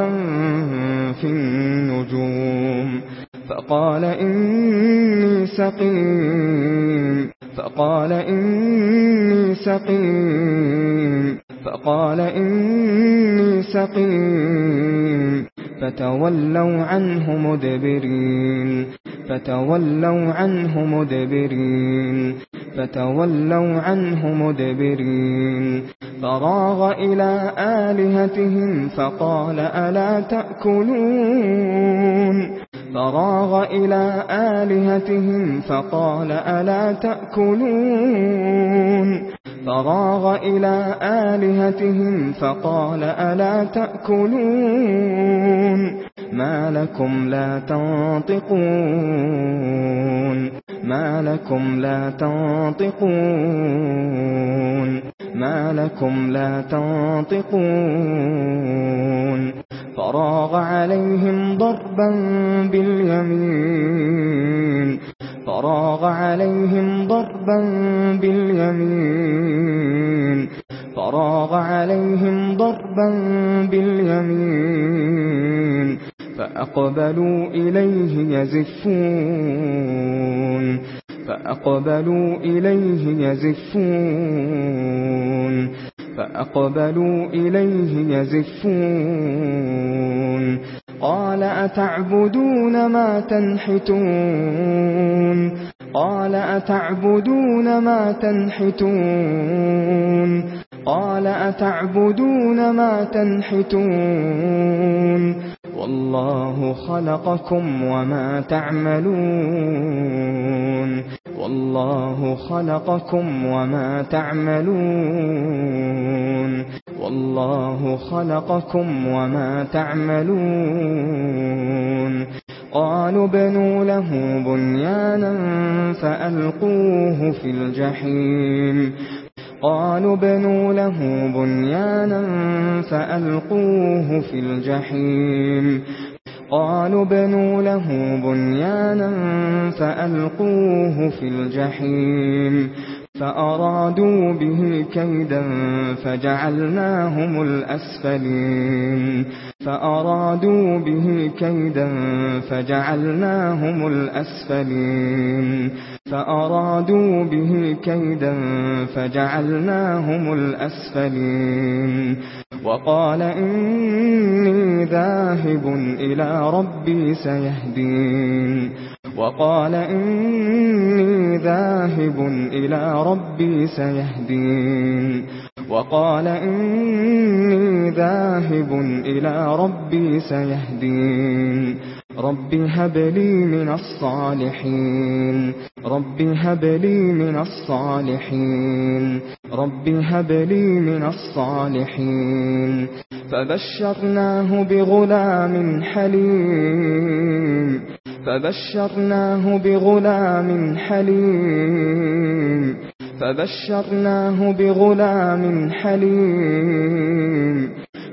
Speaker 1: في النجوم فقال إني سقيم فقال إني سقيم فقال إني سقيم فتولوا عنه مدبرين فَتَوَلَّوْا عَنْهُ مُدْبِرِينَ فَتَوَلَّوْا عَنْهُ مُدْبِرِينَ فَرَاغَ إِلَى آلِهَتِهِمْ فَقَالَ أَلَا تَأْكُلُونَ فراغ إلى آلهتهم فقال ألا تأكلون فراغ إلى آلهتهم فقال ألا تأكلون ما لكم لا تنطقون ما لكم لا تنطقون ما لكم لا تنطقون فراغ عليهم ضربا باليمين فراغ عليهم ضربا باليمين فراغ عليهم ضربا باليمين فأقبلوا إليه يزفون فأقبلوا إليه يزفون فأقبلوا إليه يزفون قال أتعبدون ما تنحتون قال أتعبدون ما تنحتون قال أتعبدون ما تنحتون والله خلقكم وما تعملون والله خلقكم وما تعملون والله خلقكم وما تعملون قالوا بنوا له بنيانا فألقوه في الجحيم قالوا بنوا له بنيانا فألقوه في الجحيم قالوا بنوا له بنيانا فألقوه في الجحيم فأرادوا به كيدا فجعلناهم الأسفلين فأرادوا به كيدا فجعلناهم الأسفلين فأرادوا به كيدا فجعلناهم الأسفلين وقال إني ذاهب إلى ربي سيهدين وقال إني ذاهب إلى ربي سيهدين وقال إني ذاهب إلى ربي سيهدين رب هب لي من الصالحين رب هب لي من الصالحين رب هب لي من الصالحين فبشرناه بغلام حليم فبشرناه بغلام حليم فبشرناه بغلام حليم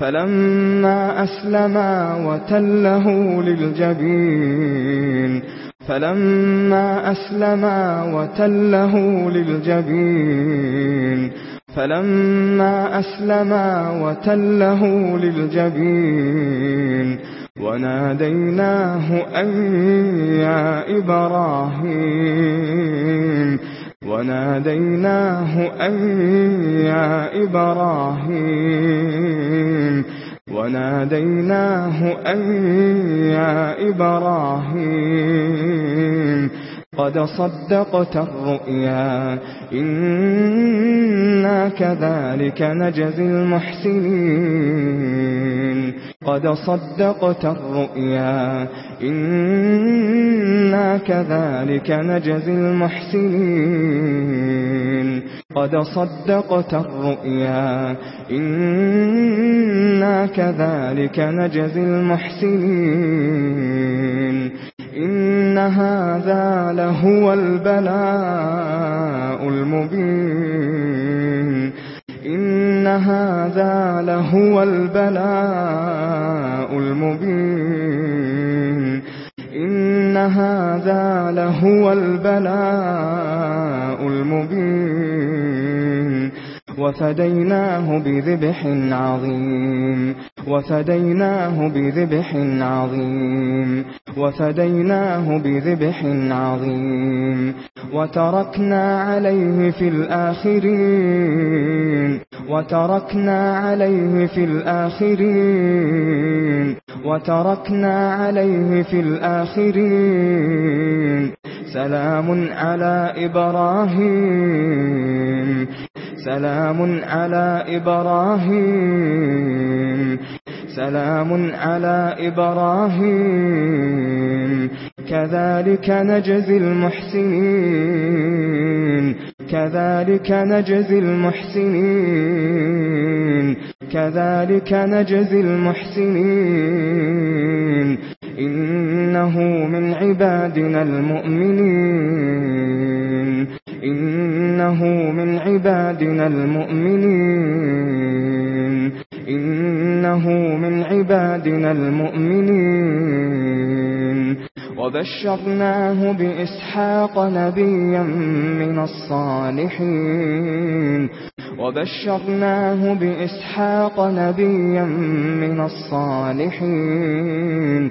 Speaker 1: فَلَمَّا أسلما وَتَلَّهُ لِلْجَبِينِ فَلَمَّا أسلما وَتَلَّهُ لِلْجَبِينِ فَلَمَّا أسلما وَتَلَّهُ لِلْجَبِينِ وَنَادَيْنَاهُ أَن يَا إِبْرَاهِيمُ وناديناه أَيُّهَا يا إبراهيم وناديناه أَيُّهَا يا إبراهيم قد صدقت الرؤيا إنا كذلك نجزي المحسنين قد صدقت الرؤيا إنا إِنَّا كَذَلِكَ نَجْزِي الْمُحْسِنِينَ قَدْ صَدَّقْتَ الرُّؤْيَا إِنَّا كَذَلِكَ نَجْزِي الْمُحْسِنِينَ إِنَّ هَذَا لَهُوَ الْبَلَاءُ الْمُبِينُ إِنَّ هَذَا لَهُوَ الْبَلَاءُ الْمُبِينُ إن هذا لهو البلاء المبين وفديناه بذبح عظيم وفديناه بذبح عظيم وفديناه بذبح عظيم وتركنا عليه في الآخرين وتركنا عليه في الآخرين وتركنا عليه في الآخرين سلام على إبراهيم سلام على إبراهيم سلام على إبراهيم كذلك نجزي المحسنين كذلك نجزي المحسنين كذلك نجزي المحسنين إنه من عبادنا المؤمنين إنه من عبادنا المؤمنين إنه من عبادنا المؤمنين وبشرناه بإسحاق نبيا من الصالحين وبشرناه بإسحاق نبيا من الصالحين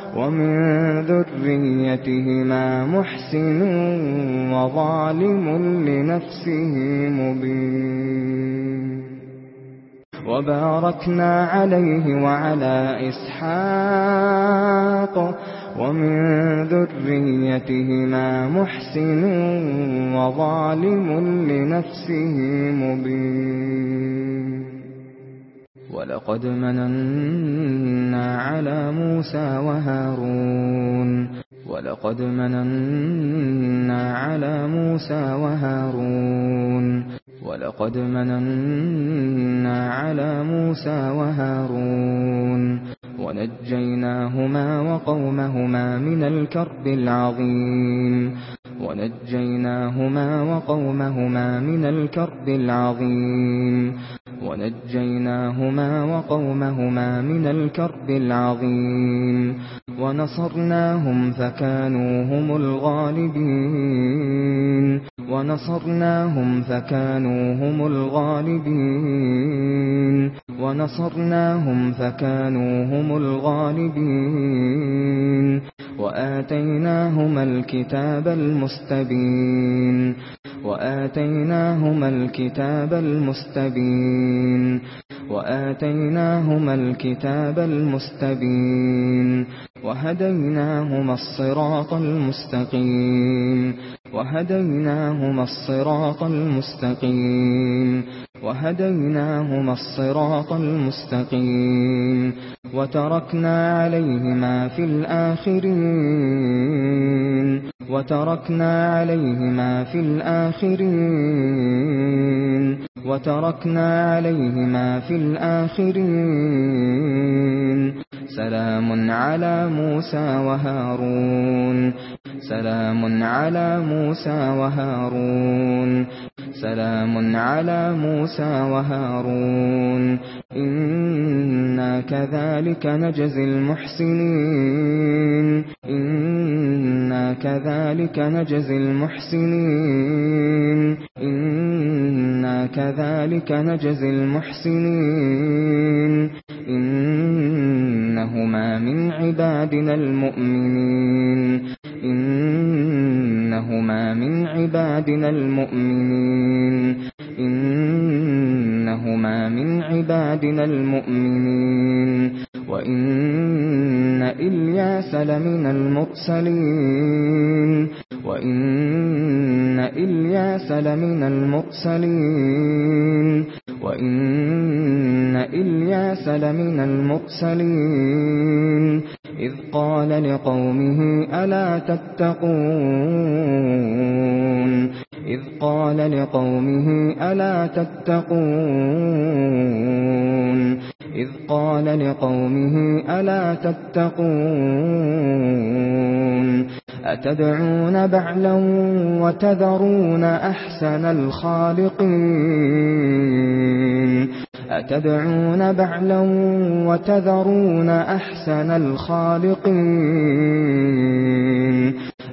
Speaker 1: ومن ذريتهما محسن وظالم لنفسه مبين وباركنا عليه وعلى إسحاق ومن ذريتهما محسن وظالم لنفسه مبين وَلَقَدْ مَنَنَّا عَلَى مُوسَى وَهَارُونَ وَلَقَدْ مَنَنَّا عَلَى مُوسَى وَهَارُونَ وَلَقَدْ مَنَنَّا عَلَى مُوسَى وَهَارُونَ وَنَجَّيْنَاهُمَا وَقَوْمَهُمَا مِنَ الْكَرْبِ الْعَظِيمِ وَنَجَّيْنَاهُمَا وَقَوْمَهُمَا مِنَ الْكَرْبِ الْعَظِيمِ ونجيناهما وقومهما من الكرب العظيم ونصرناهم فكانوا هم الغالبين ونصرناهم فكانوا هم الغالبين ونصرناهم فكانوا هم الغالبين وآتيناهما الكتاب المستبين وآتيناهما الكتاب المستبين الْمُبِينَ وَآتَيْنَاهُمَا الْكِتَابَ الْمُسْتَبِينَ وَهَدَيْنَاهُمَا الصِّرَاطَ الْمُسْتَقِيمَ وَهَدَيْنَاهُمَا الصِّرَاطَ الْمُسْتَقِيمَ وَهَدَيْنَاهُمَا الصِّرَاطَ الْمُسْتَقِيمَ وَتَرَكْنَا عَلَيْهِمَا فِي الْآخِرِينَ وتركنا عليهما في الآخرين وتركنا عليهما في الآخرين سلام على موسى وهارون سلام على موسى وهارون سلام على موسى وهارون إنا كذلك نجزي المحسنين إن إِنَّا كَذَلِكَ نَجْزِي الْمُحْسِنِينَ إِنَّا كَذَلِكَ نَجْزِي الْمُحْسِنِينَ إِنَّهُمَا مِنْ عِبَادِنَا الْمُؤْمِنِينَ إِنَّهُمَا مِنْ عِبَادِنَا الْمُؤْمِنِينَ إِنَّهُمَا مِنْ عِبَادِنَا الْمُؤْمِنِينَ وَإِنَّ إِلْيَاسَ لَمِنَ الْمُرْسَلِينَ وَإِنَّ إِلْيَاسَ لَمِنَ الْمُرْسَلِينَ وَإِنَّ إِلْيَاسَ لَمِنَ الْمُرْسَلِينَ إِذْ قَالَ لِقَوْمِهِ أَلَا تَتَّقُونَ إذ قال لقومه ألا تتقون إذ قال لقومه ألا تتقون أتدعون بعلا وتذرون أحسن الخالقين أتدعون بعلا وتذرون أحسن الخالقين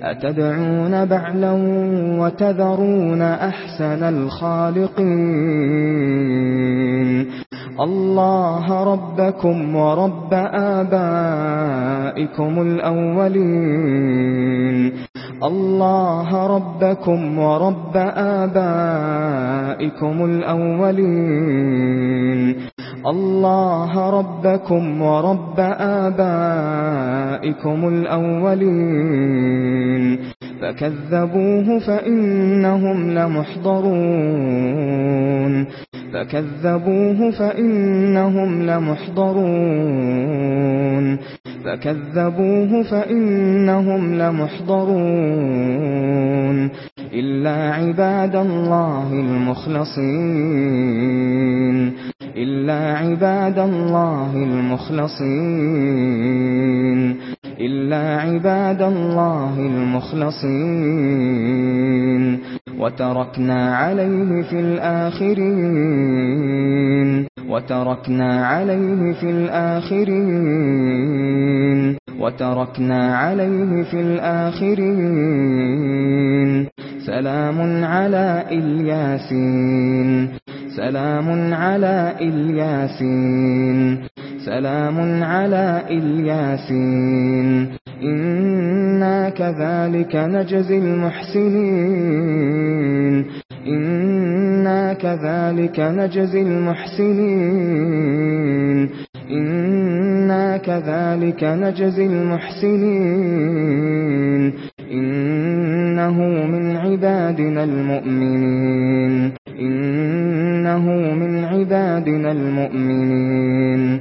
Speaker 1: أتدعون بعلا وتذرون أحسن الخالقين الله ربكم ورب آبائكم الأولين الله ربكم ورب آبائكم الأولين الله ربكم ورب آبائكم الأولين فكذبوه فإنهم لمحضرون فكذبوه مِنْهُ فَإِنَّهُمْ لَمُحْضَرُونَ فَكَذَّبُوهُ فَإِنَّهُمْ لَمُحْضَرُونَ إِلَّا عِبَادَ اللَّهِ الْمُخْلَصِينَ إِلَّا عِبَادَ اللَّهِ الْمُخْلَصِينَ إلا عباد الله المخلصين وتركنا عليه في الآخرين وتركنا عليه في الآخرين وتركنا عليه في الآخرين سلام على الياسين سلام على الياسين سلام على الياسين إنا كذلك نجزي المحسنين إنا كذلك نجزي المحسنين إنا كذلك نجزي المحسنين إنه من عبادنا المؤمنين إنه من عبادنا المؤمنين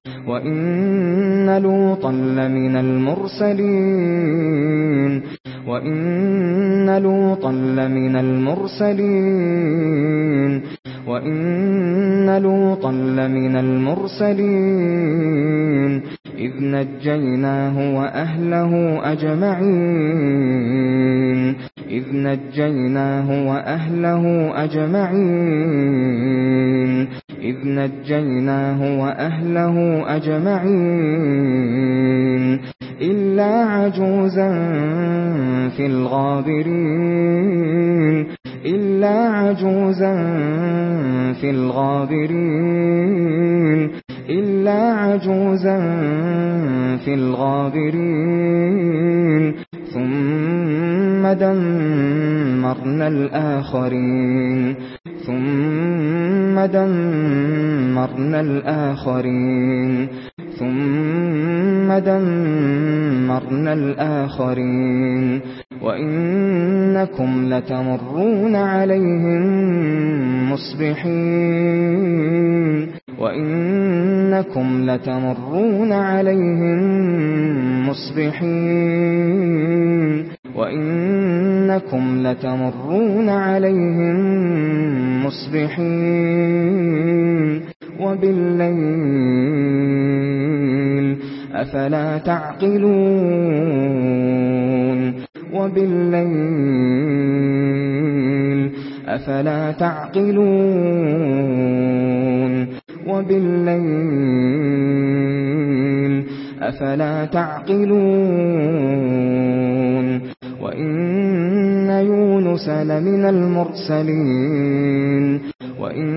Speaker 1: وَإِنَّ لُوطًا لَّمِنَ الْمُرْسَلِينَ وَإِنَّ لُوطًا لَّمِنَ الْمُرْسَلِينَ وَإِنَّ لُوطًا لَّمِنَ الْمُرْسَلِينَ إِذْ نَجَّيْنَاهُ وَأَهْلَهُ أَجْمَعِينَ إِذْ نَجَّيْنَاهُ وَأَهْلَهُ أَجْمَعِينَ إذ نجيناه وأهله أجمعين إلا عجوزا في الغابرين إلا عجوزا في الغابرين إلا عجوزا في الغابرين ثم دمرنا الآخرين ثم دمرنا الآخرين ثم دمرنا الآخرين وإنكم لتمرون عليهم مصبحين وَإِنَّكُمْ لَتَمُرُّونَ عَلَيْهِمْ مُصْبِحِينَ وَإِنَّكُمْ لَتَمُرُّونَ عَلَيْهِمْ مُصْبِحِينَ وَبِاللَّيْلِ أَفَلَا تَعْقِلُونَ وَبِاللَّيْلِ أَفَلَا تَعْقِلُونَ وَبِاللَّيْلِ أَفَلَا تَعْقِلُونَ وَإِنَّ يُونُسَ لَمِنَ الْمُرْسَلِينَ وَإِنَّ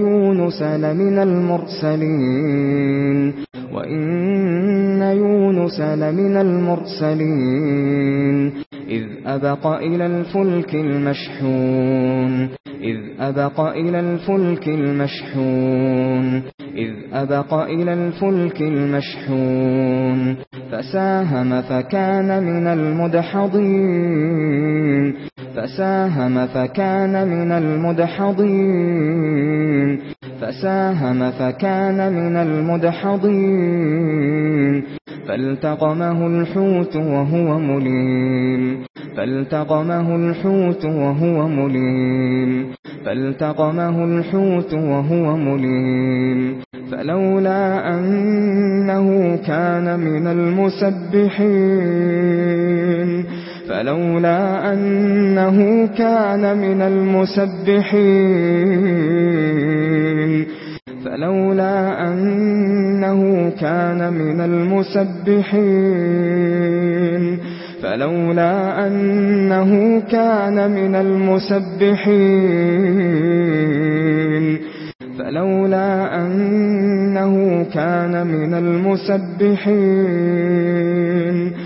Speaker 1: يُونُسَ لَمِنَ الْمُرْسَلِينَ وَإِنَّ إن يونس لمن المرسلين إذ أبق إلى الفلك المشحون إذ أبق إلى الفلك المشحون إذ أبق إلى الفلك المشحون فساهم فكان من المدحضين فساهم فكان من المدحضين فساهم فكان من المدحضين فالتقمه الحوت وهو مليم فالتقمه الحوت وهو مليم فالتقمه الحوت وهو مليم فلولا أنه كان من المسبحين فلولا أنه كان من المسبحين فلولا أنه كان من المسبحين فلولا أنه كان من المسبحين فلولا أنه كان من المسبحين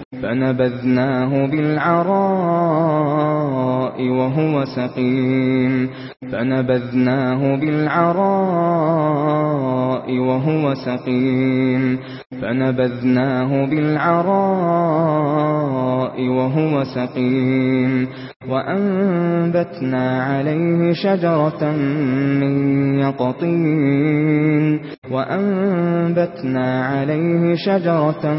Speaker 1: فنبذناه بالعراء وهو سقيم فنبذناه بالعراء وهو سقيم فنبذناه بالعراء وهو سقيم وأنبتنا عليه شجرة من يقطين وأنبتنا عليه شجرة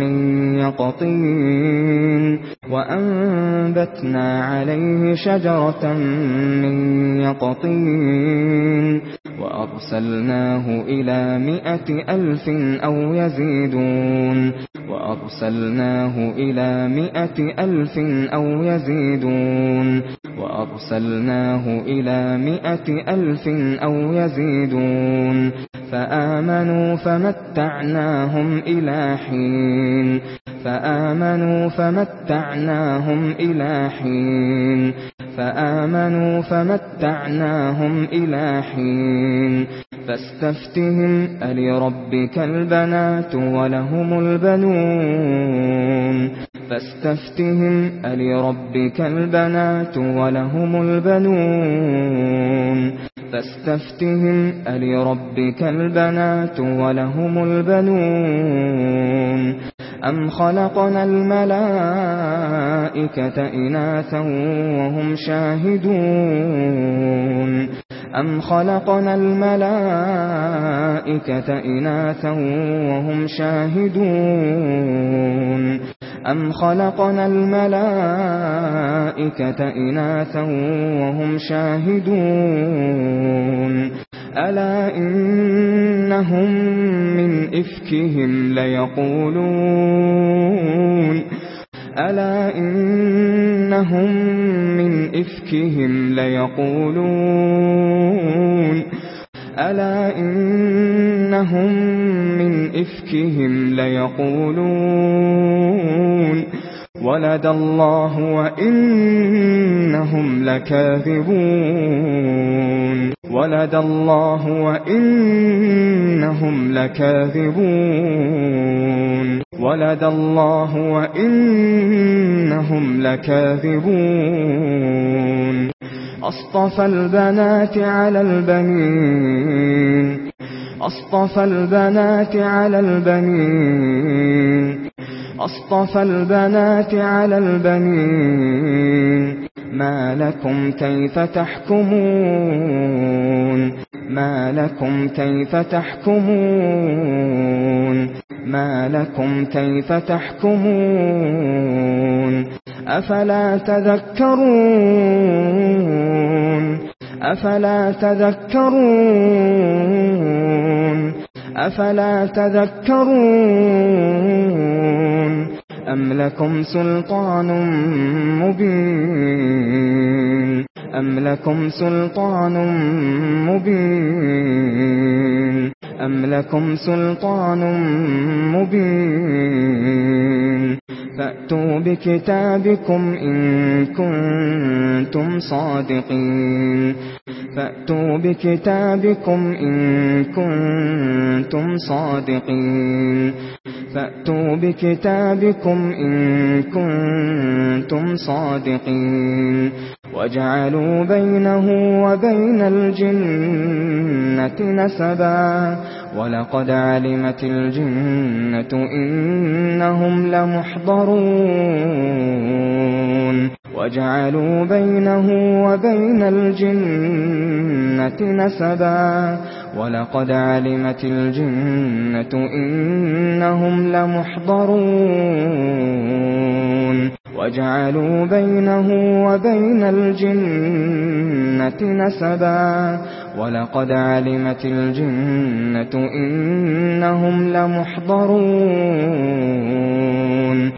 Speaker 1: من يقطين وأنبتنا عليه شجرة من يقطين وأرسلناه إلى مئة ألف أو يزيدون وأرسلناه إلى مئة ألف أو يزيدون وأرسلناه إلى مئة ألف أو يزيدون فآمنوا فمتعناهم إلى حين فآمنوا فمتعناهم إلى حين فآمنوا فمتعناهم إلى حين فاستفتهم ألربك البنات ولهم البنون فاستفتهم ألربك البنات ولهم البنون فاستفتهم ألربك البنات ولهم البنون أَمْ خَلَقْنَا الْمَلَائِكَةَ إِنَاثًا وَهُمْ شَاهِدُونَ أَمْ خَلَقْنَا الْمَلَائِكَةَ إِنَاثًا وَهُمْ شَاهِدُونَ أَمْ خَلَقْنَا الْمَلَائِكَةَ إِنَاثًا وَهُمْ شَاهِدُونَ ألا إنهم من إفكهم ليقولون ألا إنهم من إفكهم ليقولون ألا إنهم من إفكهم ليقولون ولد الله وإنهم لكاذبون ولد الله وإنهم لكاذبون ولد الله وإنهم لكاذبون أصطفى البنات على البنين أصطفى البنات على البنين أصطفى البنات على البنين ما لكم كيف تحكمون ما لكم كيف تحكمون ما لكم كيف تحكمون أفلا تذكرون أفلا تذكرون أفلا تذكرون أم لكم سلطان مبين أَمْ لَكُمْ سُلْطَانٌ مُبِينٌ أَمْ لَكُمْ سُلْطَانٌ مُبِينٌ فَأْتُوا بِكِتَابِكُمْ إِن كُنتُمْ صَادِقِينَ فَأْتُوا بِكِتَابِكُمْ إِن كُنتُمْ صَادِقِينَ فَأْتُوا بِكِتَابِكُمْ إِن كُنتُمْ صَادِقِينَ وَجَعَلُوا بَيْنَهُ وَبَيْنَ الْجِنَّةِ نَسَبًا وَلَقَدْ عَلِمَتِ الْجِنَّةُ إِنَّهُمْ لَمُحْضَرُونَ وَجَعَلُوا بَيْنَهُ وَبَيْنَ الْجِنَّةِ نَسَبًا وَلَقَدْ عَلِمَتِ الْجِنَّةُ إِنَّهُمْ لَمُحْضَرُونَ وَجَعَلُوا بَيْنَهُ وَبَيْنَ الْجِنَّةِ نَسَبًا وَلَقَدْ عَلِمَتِ الْجِنَّةُ إِنَّهُمْ لَمُحْضَرُونَ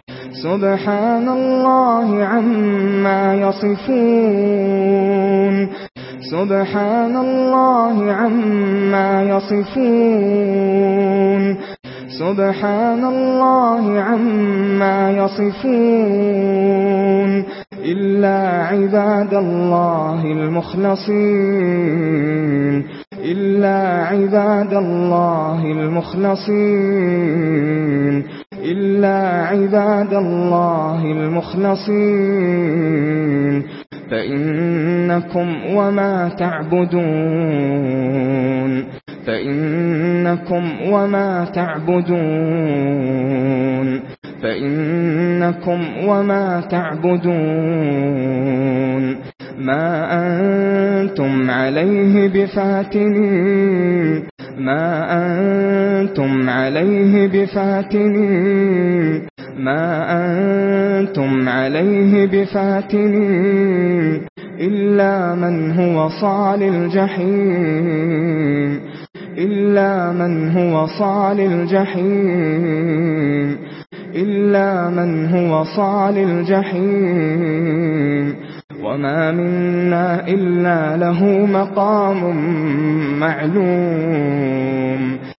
Speaker 1: سُبْحَانَ اللَّهِ عَمَّا يَصِفُونَ سبحان الله عما يصفون سبحان الله عما يصفون إلا عباد الله المخلصين إلا عباد الله المخلصين إلا عباد الله المخلصين فإنكم وما تعبدون فإنكم وما تعبدون فإنكم وما تعبدون ما أنتم عليه بفاتنين ما أنتم عليه بفاتنين ما أنتم عليه بفاتنين إلا من هو صال الجحيم إلا من هو صال الجحيم إلا من هو صال الجحيم وما منا إلا له مقام معلوم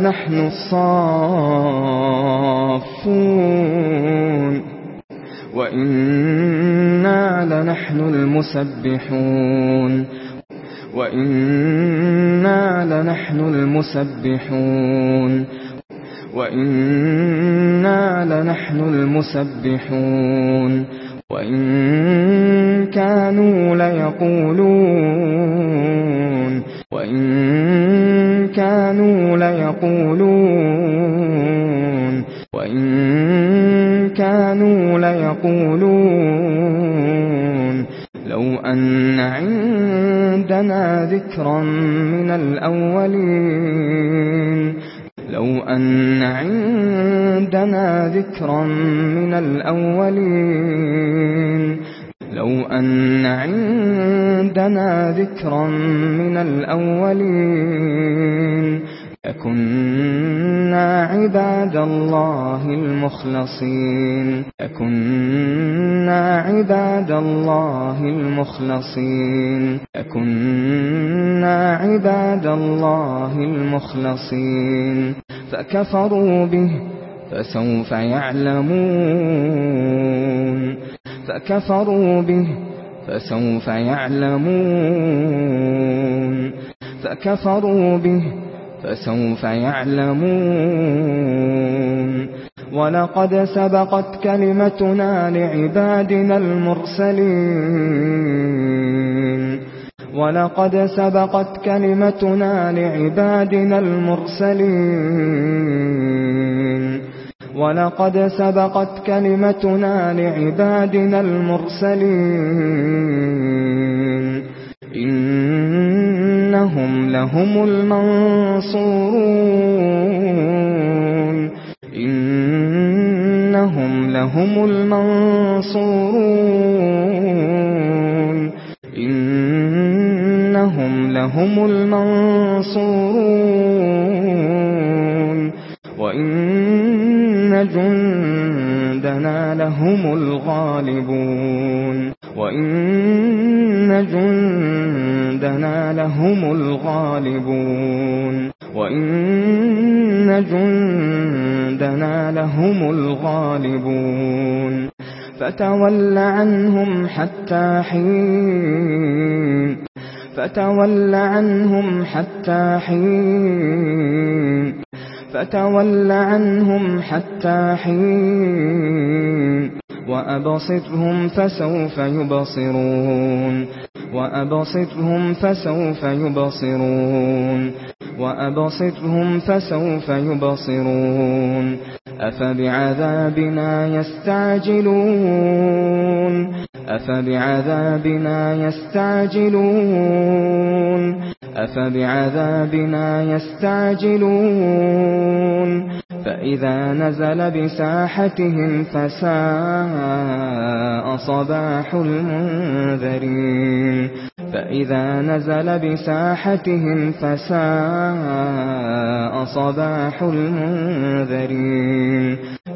Speaker 1: نحن الصافون وإنا لنحن المسبحون وإنا لنحن المسبحون وإنا لنحن المسبحون وإن كانوا ليقولون ليقولون وإن كانوا ليقولون لو أن عندنا ذكرا من الأولين لو أن عندنا ذكرا من الأولين لو أن عندنا ذكرا من الأولين أكنا عباد الله المخلصين أكنا عباد الله المخلصين أكنا عباد الله المخلصين فكفروا به فسوف يعلمون فكفروا به فسوف يعلمون فكفروا به فسوف يعلمون ولقد سبقت كلمتنا لعبادنا المرسلين ولقد سبقت كلمتنا لعبادنا المرسلين ولقد سبقت كلمتنا لعبادنا المرسلين إن إنهم لهم المنصورون إنهم لهم المنصورون إنهم لهم المنصورون وإن جندنا لهم الغالبون وإن جندنا جندنا لهم الغالبون وإن جندنا لهم الغالبون فتول عنهم حتى حين فتول عنهم حتى حين فتول عنهم حتى حين وأبصرهم فسوف يبصرون وَأَبْصِرْهُمْ فَسَوْفَ يُبْصِرُونَ وَأَبْصِرْهُمْ فَسَوْفَ يُبْصِرُونَ أَفَبِعَذَابِنَا يَسْتَعْجِلُونَ أفبعذابنا يستعجلون أفبعذابنا يستعجلون فإذا نزل بساحتهم فساء صباح المنذرين فإذا نزل بساحتهم فساء صباح المنذرين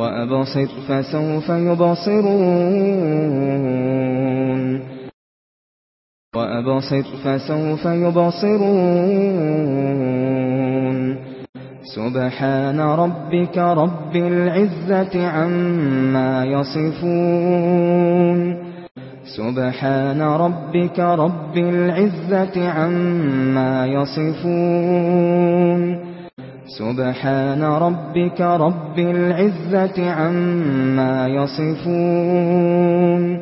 Speaker 1: وَأَبْصِرْ فَسَوْفَ يُبْصِرُونَ وَأَبْصِرْ فَسَوْفَ يُبْصِرُونَ سُبْحَانَ رَبِّكَ رَبِّ الْعِزَّةِ عَمَّا يَصِفُونَ سُبْحَانَ رَبِّكَ رَبِّ الْعِزَّةِ عَمَّا يَصِفُونَ سبحان ربك رب العزة عما يصفون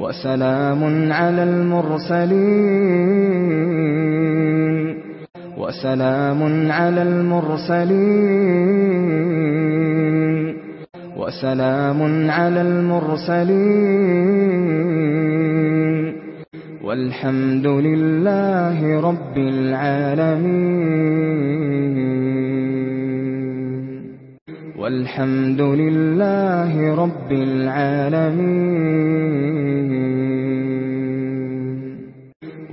Speaker 1: وسلام على المرسلين وسلام على المرسلين وسلام على المرسلين والحمد لله رب العالمين والحمد لله رب العالمين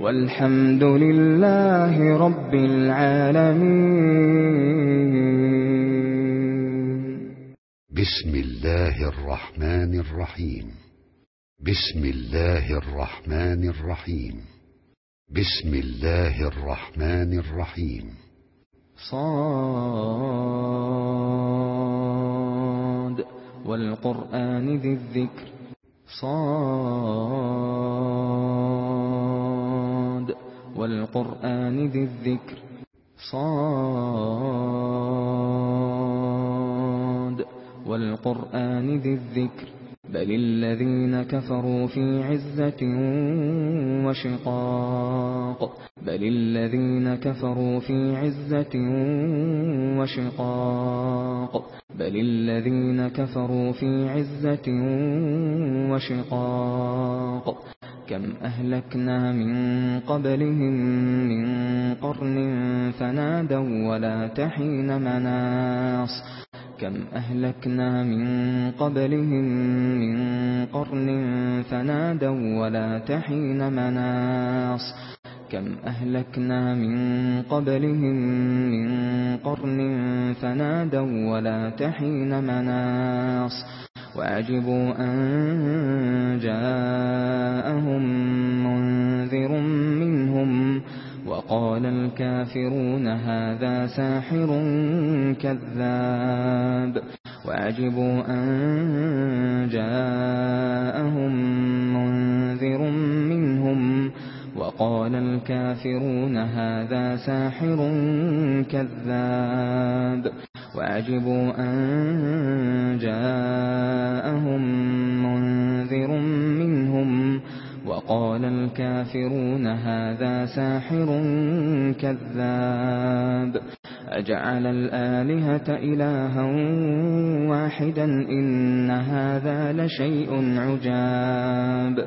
Speaker 1: والحمد لله رب العالمين
Speaker 2: بسم الله الرحمن الرحيم بسم الله الرحمن الرحيم بسم الله الرحمن الرحيم
Speaker 1: صاد والقرآن ذي الذكر صاد والقرآن ذي الذكر صاد والقرآن ذي الذكر بل الذين كفروا في عزة وشقاق بل الذين كفروا في عزة وشقاق بل الذين كفروا في عزة وشقاق كم أهلكنا من قبلهم من قرن فنادوا ولا تحين مناص كم أهلكنا من قبلهم من قرن فنادوا ولا تحين مناص كم أهلكنا من قبلهم من قرن فنادوا ولا تحين مناص وأجبوا أن جاءهم منذر منهم وقال الكافرون هذا ساحر كذاب وأجبوا أن جاءهم وقال الكافرون هذا ساحر كذاب وعجبوا أن جاءهم منذر منهم وقال الكافرون هذا ساحر كذاب أجعل الآلهة إلها واحدا إن هذا لشيء عجاب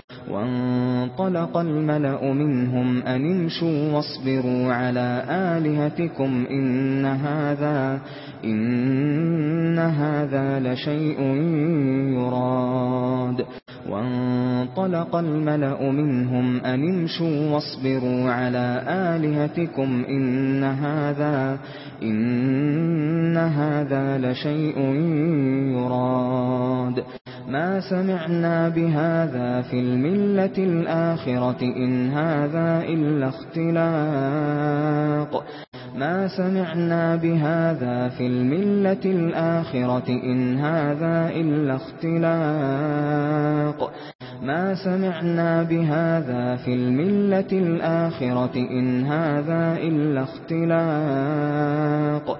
Speaker 1: وانطلق الملأ منهم أن امشوا واصبروا على آلهتكم إن هذا إن هذا لشيء يراد وانطلق الملأ منهم أن امشوا واصبروا على آلهتكم إن هذا إن هذا لشيء يراد ما سمعنا بهذا في الملة الآخرة إن هذا إلا اختلاق ما سمعنا بهذا في الملة الآخرة إن هذا إلا اختلاق ما سمعنا بهذا في الملة الآخرة إن هذا إلا اختلاق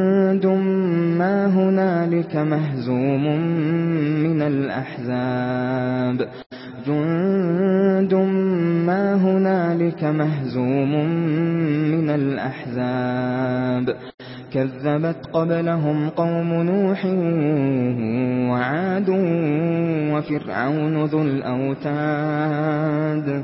Speaker 1: جند ما هنالك مهزوم من الأحزاب جند ما هنالك مهزوم من الأحزاب كذبت قبلهم قوم نوح وعاد وفرعون ذو الأوتاد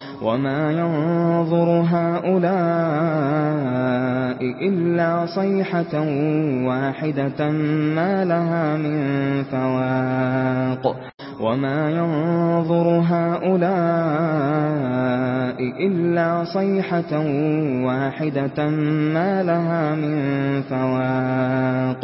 Speaker 1: وما ينظر هؤلاء إلا صيحة واحدة ما لها من فواق وما ينظر هؤلاء إلا صيحة واحدة ما لها من فواق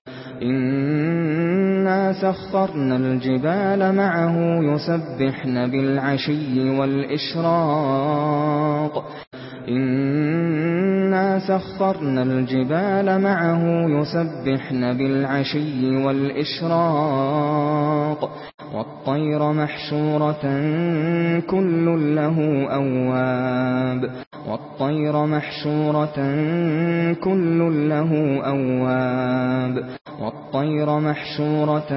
Speaker 1: إنا سخرنا الجبال معه يسبحن بالعشي والإشراق إنا سخرنا الجبال معه يسبحن بالعشي والإشراق والطير محشورة كل له أواب والطير محشورة كل له أواب والطير محشورة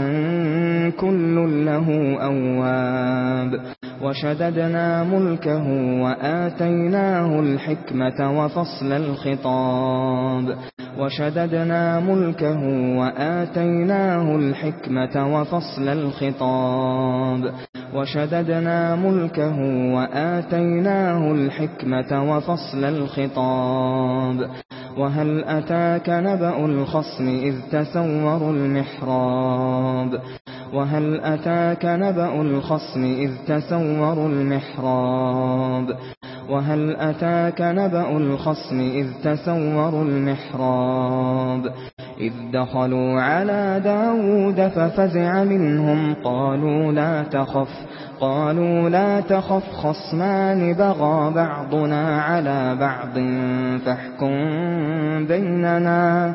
Speaker 1: كل له أواب وشددنا ملكه وآتيناه الحكمة وفصل الخطاب وشددنا ملكه وآتيناه الحكمة وفصل الخطاب وشددنا ملكه وآتيناه الحكمة وفصل الخطاب وهل أتاك نبأ الخصم إذ تسوروا المحراب وَهَلْ أَتَاكَ نَبَأُ الْخَصْمِ إِذْ تَسَوَّرُوا الْمِحْرَابَ وَهَلْ أَتَاكَ نَبَأُ الْخَصْمِ إِذْ تَسَوَّرُوا الْمِحْرَابَ إِذْ دَخَلُوا عَلَى دَاوُودَ فَفَزِعَ مِنْهُمْ قَالُوا لَا تَخَفْ قَالُوا لَا تَخَفْ خَصْمَانِ بَغَى بَعْضُنَا عَلَى بَعْضٍ فَاحْكُم بَيْنَنَا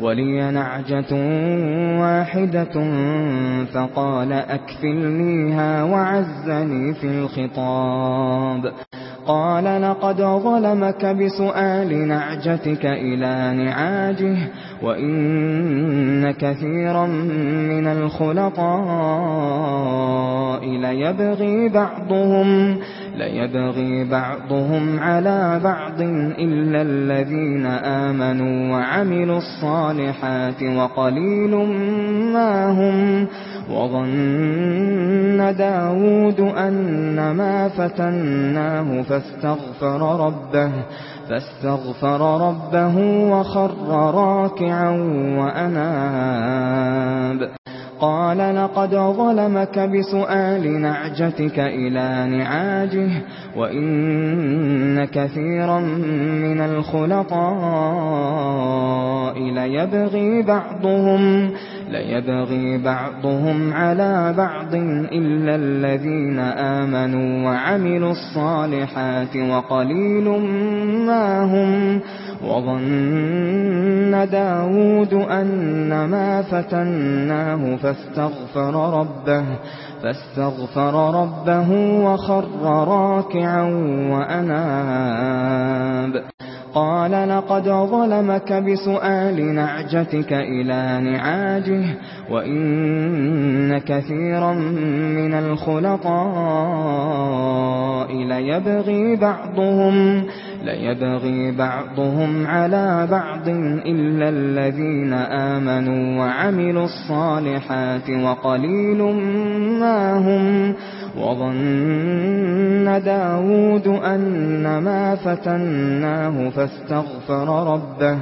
Speaker 1: ولي نعجة واحدة فقال أكفلنيها وعزني في الخطاب قال لقد ظلمك بسؤال نعجتك إلى نعاجه وإن كثيرا من الْخُلَطَاءِ ليبغي بعضهم ليبغي بعضهم على بعض إلا الذين آمنوا وعملوا الصالحات وقليل ما هم وظن داود أن ما فتناه فاستغفر ربه فاستغفر ربه وخر راكعا وأناب قال لقد ظلمك بسؤال نعجتك إلى نعاجه وإن كثيرا من الخلطاء ليبغي بعضهم ليبغي بعضهم على بعض إلا الذين آمنوا وعملوا الصالحات وقليل ما هم وظن داود أن ما فتناه فاستغفر ربه فاستغفر ربه وخر راكعا وأناب قال لقد ظلمك بسؤال نعجتك إلى نعاجه وإن كثيرا من الخلطاء ليبغي بعضهم ليبغي بعضهم على بعض إلا الذين آمنوا وعملوا الصالحات وقليل ما هم وظن داود أن ما فتناه فاستغفر ربه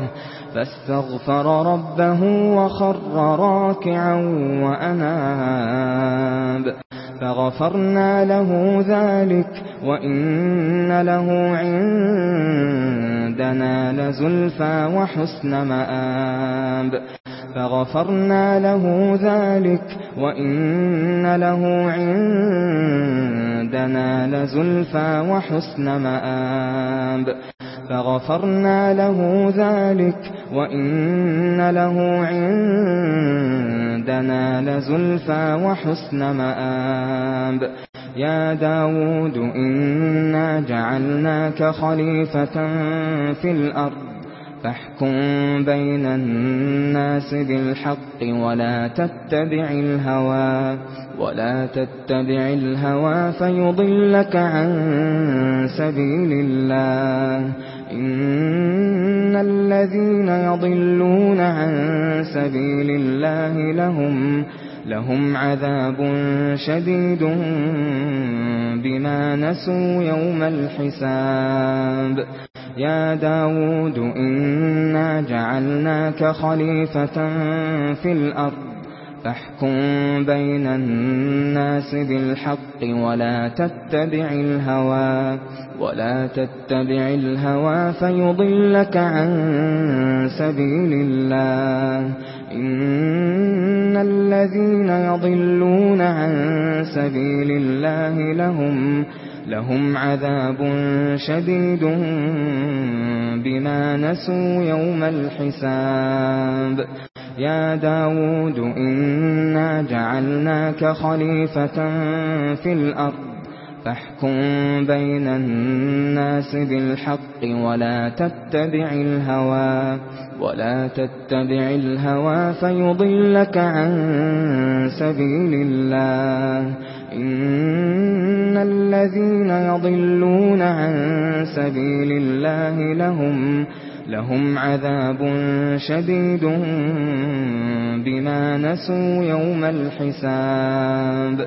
Speaker 1: فاستغفر ربه وخر راكعا وأناب فغفرنا له ذلك وإن له عندنا لزلفا وحسن مآب فغفرنا له ذلك وإن له عندنا لزلفا وحسن مآب فغفرنا له ذلك وإن له عندنا لزلفى وحسن مآب يا داود إنا جعلناك خليفة في الأرض فاحكم بين الناس بالحق ولا تتبع الهوى ولا تتبع الهوى فيضلك عن سبيل الله إن الذين يضلون عن سبيل الله لهم لهم عذاب شديد بما نسوا يوم الحساب يا داود إنا جعلناك خليفة في الأرض فاحكم بين الناس بالحق ولا تتبع الهوى ولا تتبع الهوى فيضلك عن سبيل الله إن الذين يضلون عن سبيل الله لهم لهم عذاب شديد بما نسوا يوم الحساب يا داود إنا جعلناك خليفة في الأرض فاحكم بين الناس بالحق ولا تتبع الهوى ولا تتبع الهوى فيضلك عن سبيل الله إن الذين يضلون عن سبيل الله لهم لهم عذاب شديد بما نسوا يوم الحساب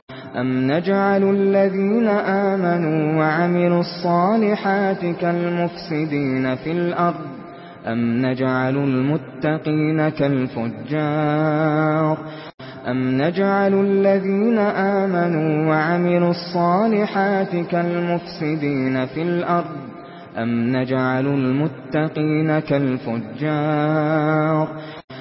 Speaker 1: أَمْ نَجْعَلُ الَّذِينَ آمَنُوا وَعَمِلُوا الصَّالِحَاتِ كَالْمُفْسِدِينَ فِي الْأَرْضِ أَمْ نَجْعَلُ الْمُتَّقِينَ كَالْفُجَّارِ أَمْ نَجْعَلُ الَّذِينَ آمَنُوا وَعَمِلُوا الصَّالِحَاتِ كَالْمُفْسِدِينَ فِي الْأَرْضِ أَمْ نَجْعَلُ الْمُتَّقِينَ كَالْفُجَّارِ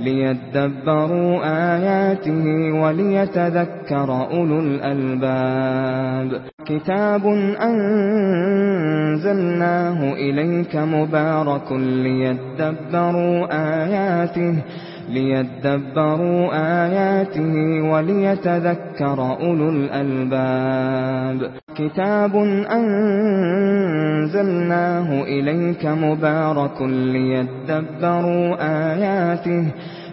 Speaker 1: ليدبروا آياته وليتذكر أولو الألباب كتاب أنزلناه إليك مبارك ليدبروا آياته ليدبروا آياته وليتذكر أولو الألباب كتاب أنزلناه إليك مبارك ليدبروا آياته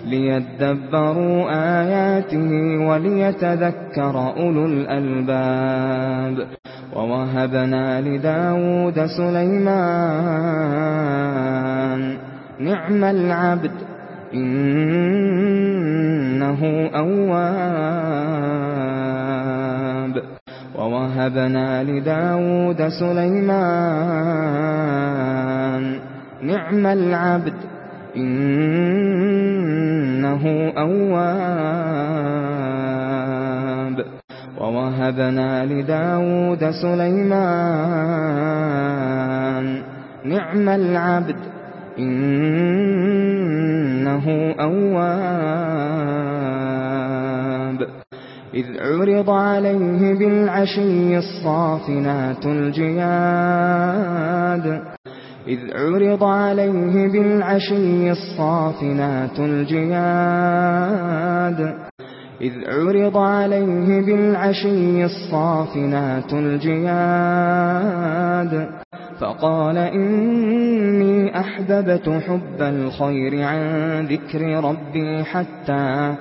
Speaker 1: ليدبروا آياته وليتذكر أولو الألباب ووهبنا لِدَاوُودَ سليمان نعم العبد إنه أواب ووهبنا لداود سليمان نعم العبد إنه أواب ووهبنا لداود سليمان نعم العبد إنه أواب إذ عرض عليه بالعشي الصافنات الجياد إذ عرض عليه بالعشي الصافنات الجياد إذ عرض عليه بالعشي الصافنات الجياد فقال إني أحببت حب الخير عن ذكر ربي حتى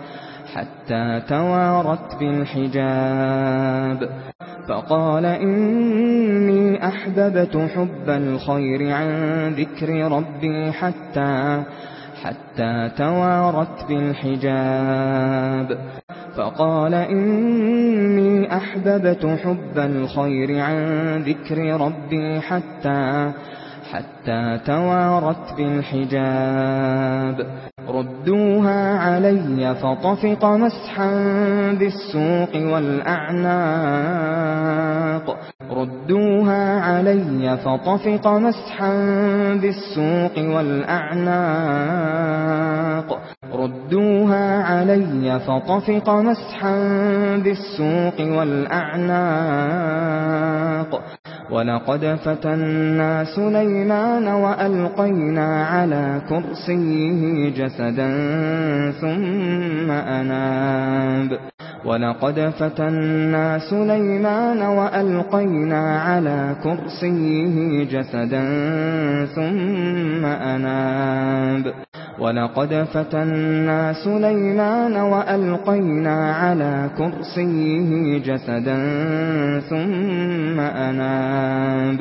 Speaker 1: حتى توارت بالحجاب فقال إني أحببت حب الخير عن ذكر ربي حتى حتى توارت بالحجاب فقال إني أحببت حب الخير عن ذكر ربي حتى حتى توارت بالحجاب ردوها علي فطفق مسحا بالسوق والأعناق ردوها علي فطفق مسحا بالسوق والأعناق ردوها علي فطفق مسحا بالسوق والأعناق ولقد فتنا سليمان وألقينا على كرسيه جسدا ثم أناب وَلَقَدْ فَتَنَّا سُلَيْمَانَ وَأَلْقَيْنَا عَلَى كُرْسِيِّهِ جَسَدًا ثُمَّ أَنَابَ وَلَقَدْ فَتَنَّا سُلَيْمَانَ وَأَلْقَيْنَا عَلَى كُرْسِيِّهِ جَسَدًا ثُمَّ أَنَابَ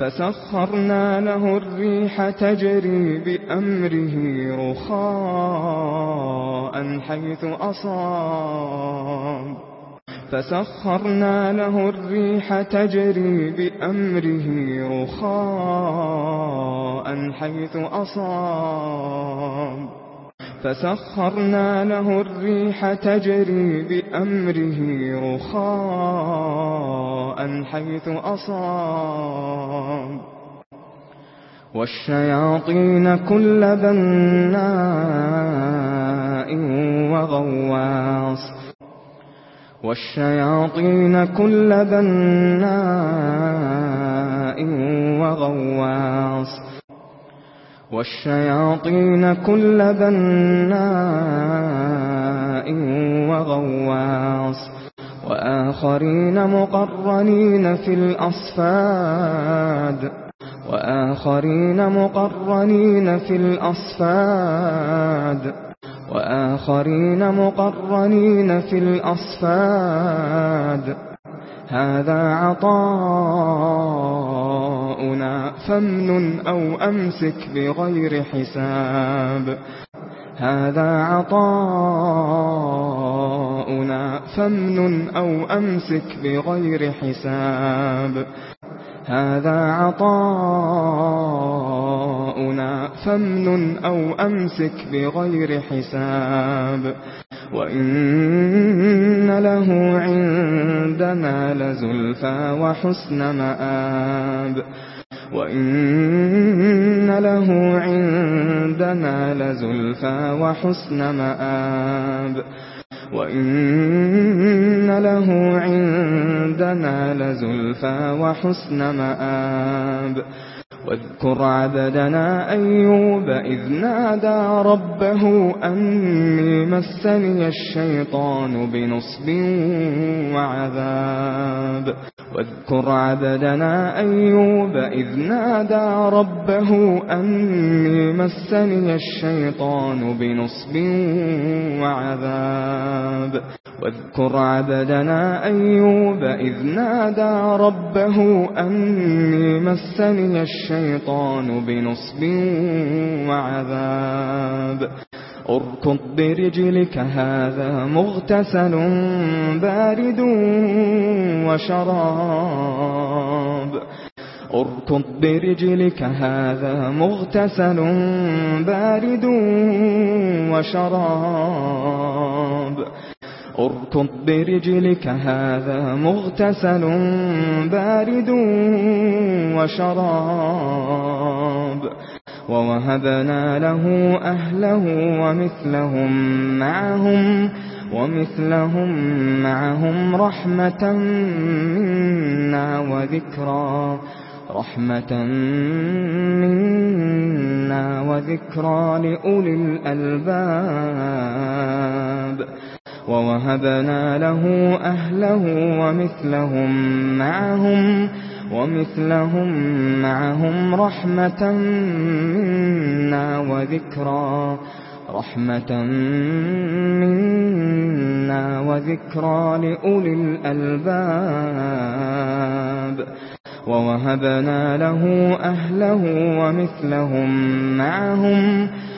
Speaker 1: فسخرنا له الريح تجري بأمره رخاء حيث أصاب فسخرنا له الريح تجري بأمره رخاء حيث أصاب فسخرنا له الريح تجري بأمره رخاء حيث أصاب والشياطين كل بناء وغواص والشياطين كل بناء وغواص والشياطين كل بناء وغواص وآخرين مقرنين في الأصفاد وآخرين مقرنين في الأصفاد وآخرين مقرنين في الأصفاد هذا عطاؤنا فمن أو أمسك بغير حساب هذا عطاؤنا فمن أو أمسك بغير حساب هذا عطاؤنا فمن أو أمسك بغير حساب وإن له عندنا لزلفى وحسن مآب وَإِنَّ لَهُ عِندَنَا لَزُلْفَىٰ وَحُسْنَ مَآبٍ وَإِنَّ إن له عندنا لزلفى وحسن مآب واذكر عبدنا أيوب إذ نادى ربه أني مسني الشيطان بنصب وعذاب واذكر عبدنا أيوب إذ نادى ربه أني مسني الشيطان بنصب وعذاب واذكر عبدنا أيوب إذ نادى ربه أني مسني الشيطان الشيطان بنصب وعذاب اركض برجلك هذا مغتسل بارد وشراب اركض برجلك هذا مغتسل بارد وشراب اركض برجلك هذا مغتسل بارد وشراب ووهبنا له أهله ومثلهم معهم ومثلهم معهم رحمة منا وذكرى رحمة منا وذكرى لأولي الألباب ووهبنا له أهله ومثلهم معهم ومثلهم معهم رحمة منا وذكرى رحمة منا وذكرى لأولي الألباب ووهبنا له أهله ومثلهم معهم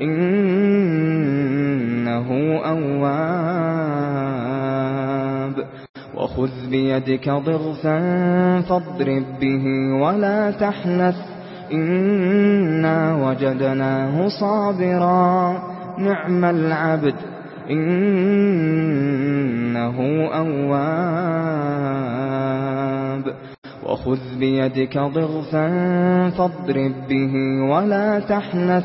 Speaker 1: إنه أواب وخذ بيدك ضغفا فاضرب به ولا تحنث إنا وجدناه صابرا نعم العبد إنه أواب وخذ بيدك ضغفا فاضرب به ولا تحنث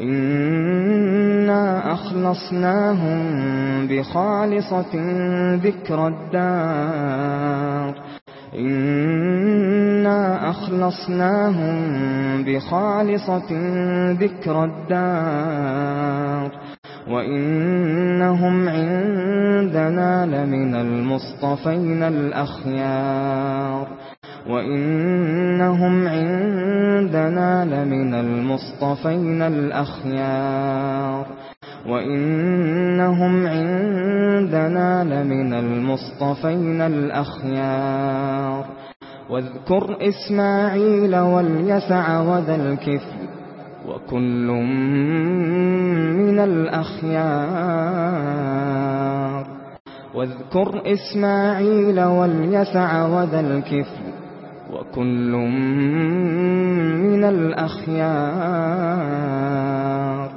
Speaker 1: إنا أخلصناهم بخالصة ذكر الدار إنا أخلصناهم بخالصة ذكر الدار وإنهم عندنا لمن المصطفين الأخيار وَإِنَّهُمْ عِندَنَا لَمِنَ الْمُصْطَفَيْنَ الْأَخْيَارِ وَإِنَّهُمْ عِندَنَا لَمِنَ الْمُصْطَفَيْنَ الْأَخْيَارِ وَاذْكُرْ إِسْمَاعِيلَ وَالْيَسَعَ وَذَا الْكِفْلِ وَكُلٌّ مِنَ الْأَخْيَارِ وَاذْكُرْ إِسْمَاعِيلَ وَالْيَسَعَ وَذَا الْكِفْلِ وَكُلٌّ مِنَ الْأَخْيَارِ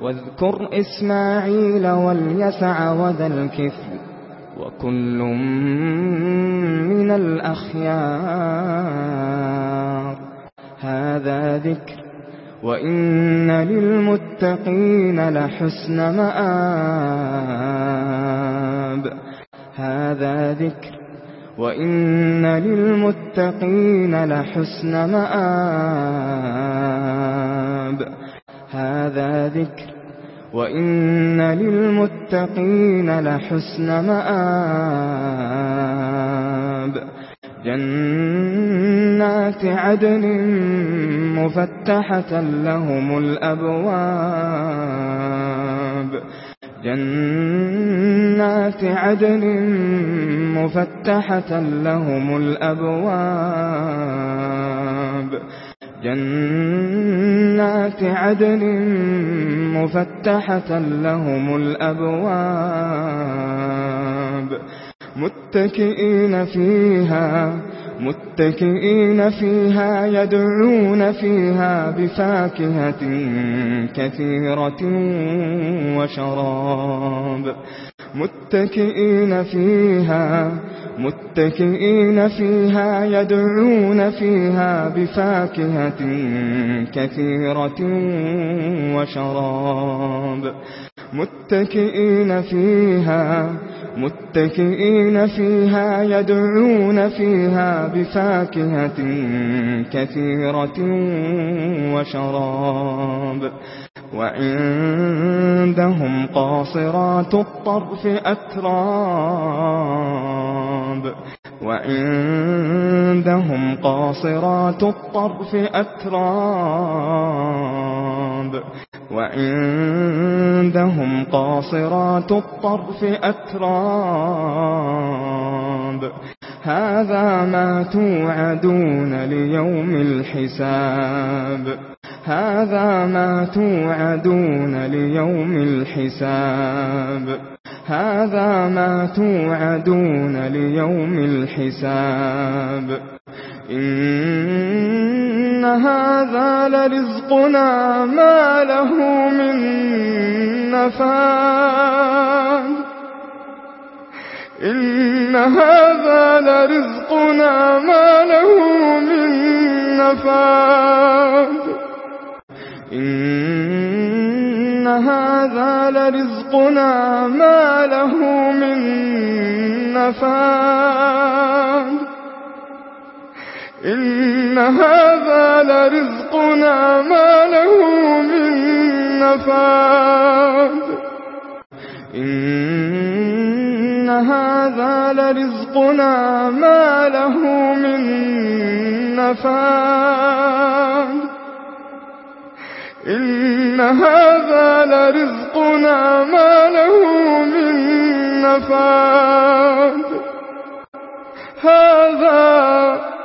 Speaker 1: وَاذْكُرْ إِسْمَاعِيلَ وَالْيَسَعَ وَذَا الكفر وَكُلٌّ مِنَ الْأَخْيَارِ هَذَا ذِكْرٌ وَإِنَّ لِلْمُتَّقِينَ لَحُسْنَ مَآبٍ هَذَا ذِكْرٌ وَإِنَّ لِلْمُتَّقِينَ لَحُسْنَ مَآبٍ هَذَا ذِكْرٌ وَإِنَّ لِلْمُتَّقِينَ لَحُسْنَ مَآبٍ جَنَّاتِ عَدْنٍ مُفَتَّحَةً لَهُمُ الْأَبْوَابُ جنات عدن مفتحة لهم الأبواب جنات عدن مفتحة لهم الأبواب متكئين فيها متكئين فيها يدعون فيها بفاكهة كثيرة وشراب متكئين فيها متكئين فيها يدعون فيها بفاكهة كثيرة وشراب متكئين فيها متكئين فيها متكئين فيها يدعون فيها بفاكهة كثيرة وشراب وعندهم قاصرات الطرف أتراب وعندهم قاصرات الطرف أتراب وعندهم قاصرات الطرف أتراب هذا ما توعدون ليوم الحساب هذا ما توعدون ليوم الحساب هذا ما توعدون ليوم الحساب إن هذا لرزقنا ما له من
Speaker 3: نفاد إن هذا لرزقنا ما له من نفاد
Speaker 1: إن هذا لرزقنا ما له من نفاد
Speaker 3: إن هذا
Speaker 1: لرزقنا ما له من نفاد إن هذا لرزقنا
Speaker 3: ما له من نفاد إن هذا لرزقنا ما له من نفاد هذا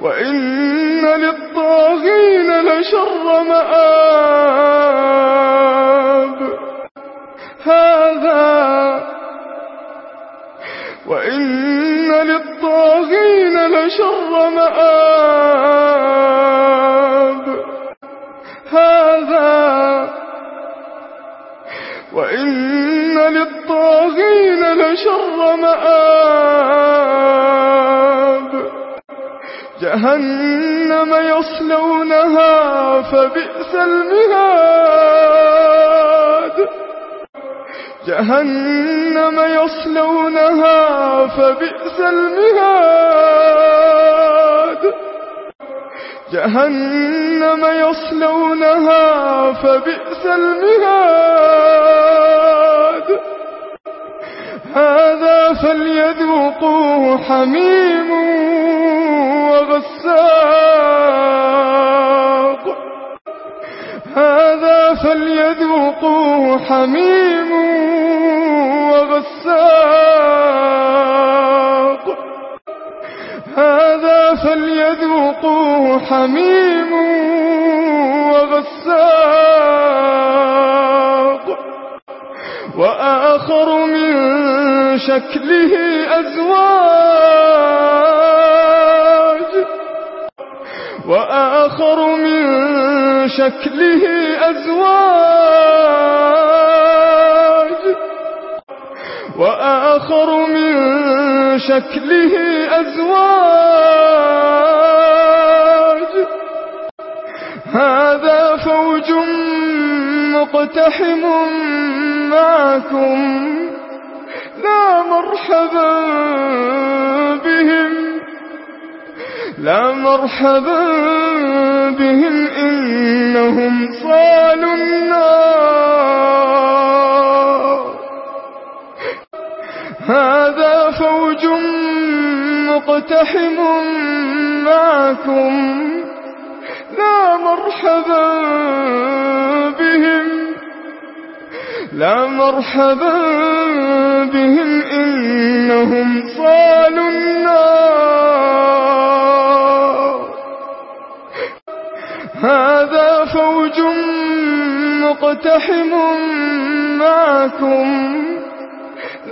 Speaker 3: وإن للطاغين لشر مآب هذا وإن للطاغين لشر مآب هذا وإن للطاغين لشر مآب جهنم يصلونها فبئس المهاد جهنم يصلونها فبئس المهاد جهنم يصلونها فبئس المهاد هذا فليذوقوه حميم وغساق هذا فليذوقوه حميم وغساق هذا فليذوقوه حميم وغساق وآخر من شكله أزواج وآخر من شكله أزواج وآخر من شكله أزواج هذا فوج مقتحم معكم مرحبا بهم لا مرحبا بهم إنهم صالوا النار هذا فوج مقتحم معكم لا مرحبا بهم لا مرحبا بهم إنهم صالوا النار هذا فوج مقتحم معكم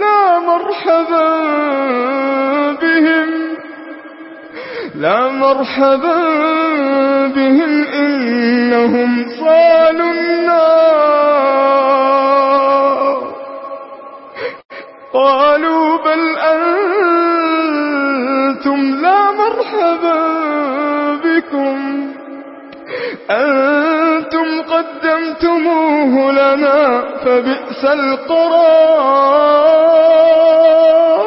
Speaker 3: لا مرحبا بهم لا مرحبا بهم إنهم صالوا النار قالوا بل أنتم لا مرحبا بكم أنتم قدمتموه لنا فبئس القرار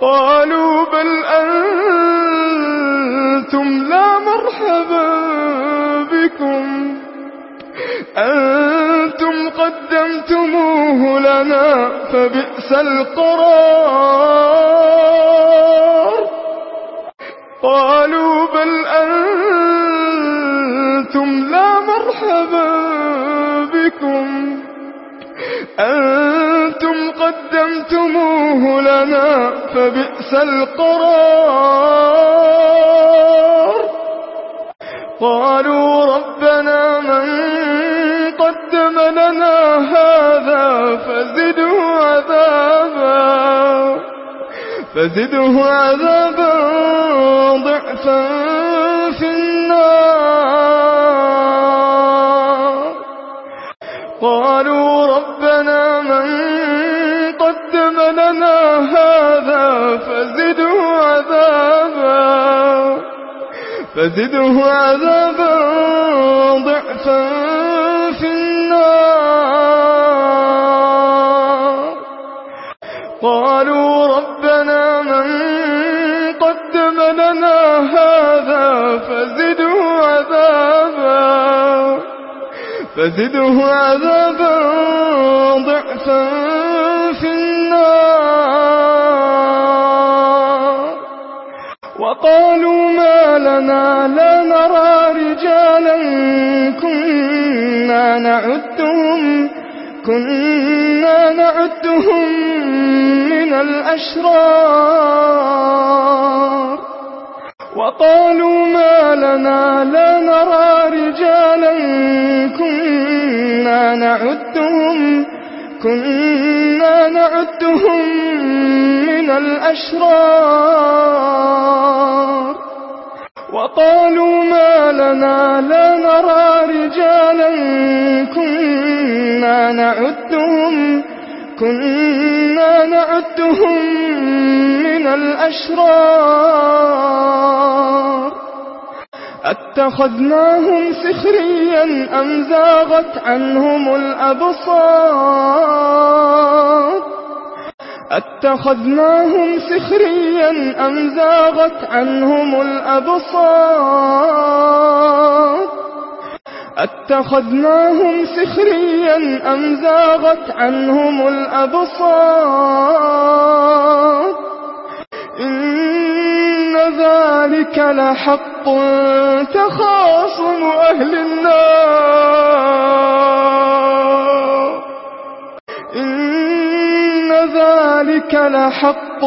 Speaker 3: قالوا بل أنتم لا مرحبا بكم أنتم قدمتموه لنا فبئس القرار قالوا بل أنتم لا مرحبا بكم أنتم قدمتموه لنا فبئس القرار قالوا ربنا من قدم لنا هذا فزده عذابا فزده عذابا ضعفا في النار قالوا ربنا فزده عذابا ضعفا في النار قالوا ربنا من قدم لنا هذا فزده عذابا فزده عذابا ضعفا وقالوا ما لنا
Speaker 1: لا نرى رجالا كنا نعدهم كنا نعدهم من
Speaker 3: الأشرار وقالوا ما
Speaker 1: لنا لا نرى رجالا كنا نعدهم كنا نعدهم
Speaker 3: من الأشرار وقالوا
Speaker 1: ما لنا لا نرى رجالا كنا نعدهم كنا نعدهم
Speaker 3: من الأشرار أتخذناهم سخريا أم زاغت عنهم الأبصار أتخذناهم سخريا أم زاغت عنهم الأبصار أتخذناهم سخريا أم زاغت عنهم الأبصار ذلك لحق تخاصم أهل النار إن ذلك لحق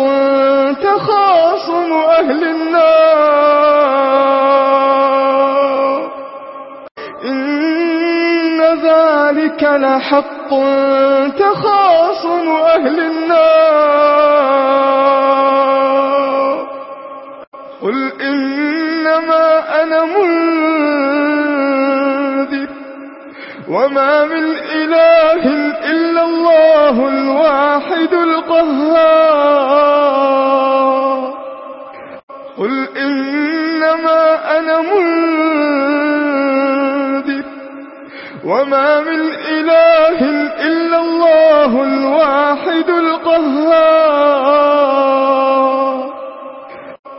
Speaker 3: تخاصم أهل النار إن ذلك لحق تخاصم أهل النار قل إنما أنا منذر وما من إله إلا الله الواحد القهار قل إنما أنا منذر وما من إله إلا الله الواحد القهار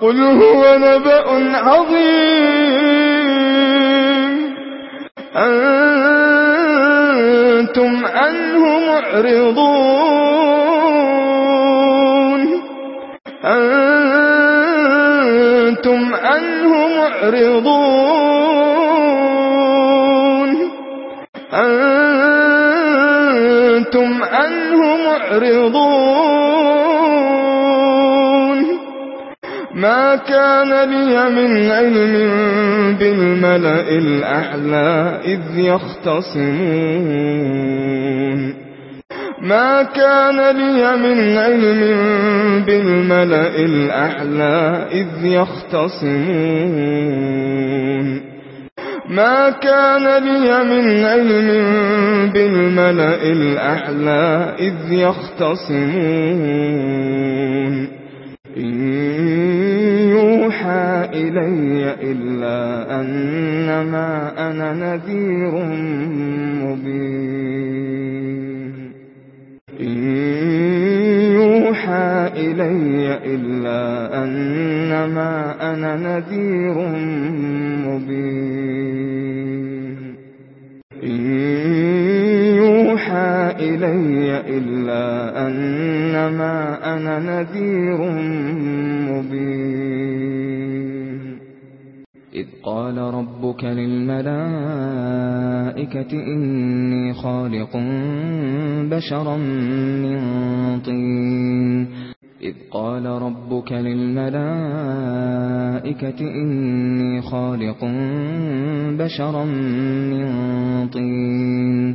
Speaker 3: قل هو نبأ عظيم أنتم عنه معرضون أنتم عنه معرضون أنتم عنه
Speaker 1: معرضون ما كان لي من علم بالملأ الأعلى إذ يختصمون ما كان لي من علم بالملأ الأعلى إذ يختصمون ما كان لي من علم بالملأ الأعلى إذ يختصمون يوحى إلي إلا أنما أنا نذير مبين إن يوحى إلي إلا أنما أنا نذير مبين إن يوحى إلي إلا أنما أنا نذير مبين إذ قال ربك للملائكة إني خالق بشرا من طين إذ قال ربك للملائكة إني خالق بشرا من طين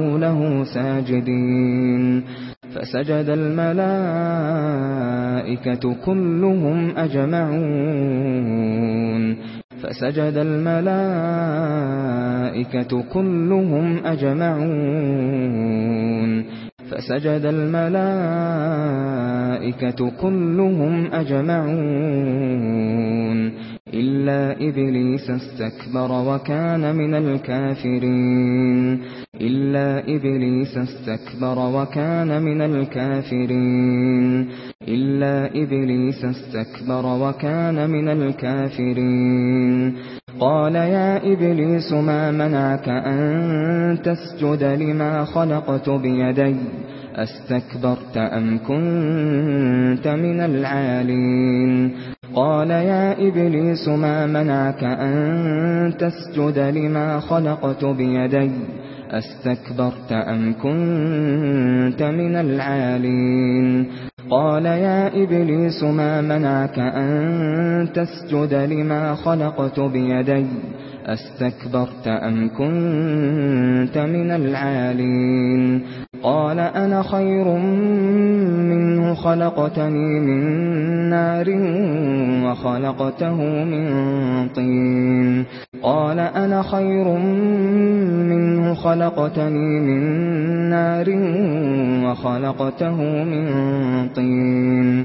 Speaker 1: له ساجدين فسجد الملائكة كلهم أجمعون فسجد الملائكة كلهم أجمعون فسجد الملائكة كلهم أجمعون إلا إبليس استكبر وكان من الكافرين إلا إبليس استكبر وكان من الكافرين إلا إبليس استكبر وكان من الكافرين قال يا إبليس ما منعك أن تسجد لما خلقت بيدي أستكبرت أم كنت من العالين قال يا إبليس ما منعك أن تسجد لما خلقت بيدي أستكبرت أم كنت من العالين قال يا إبليس ما منعك أن تسجد لما خلقت بيدي استكبرت ام كنت من العالين قال انا خير منه خلقتني من نار وخلقته من طين قال انا خير منه خلقتني من نار وخلقته من طين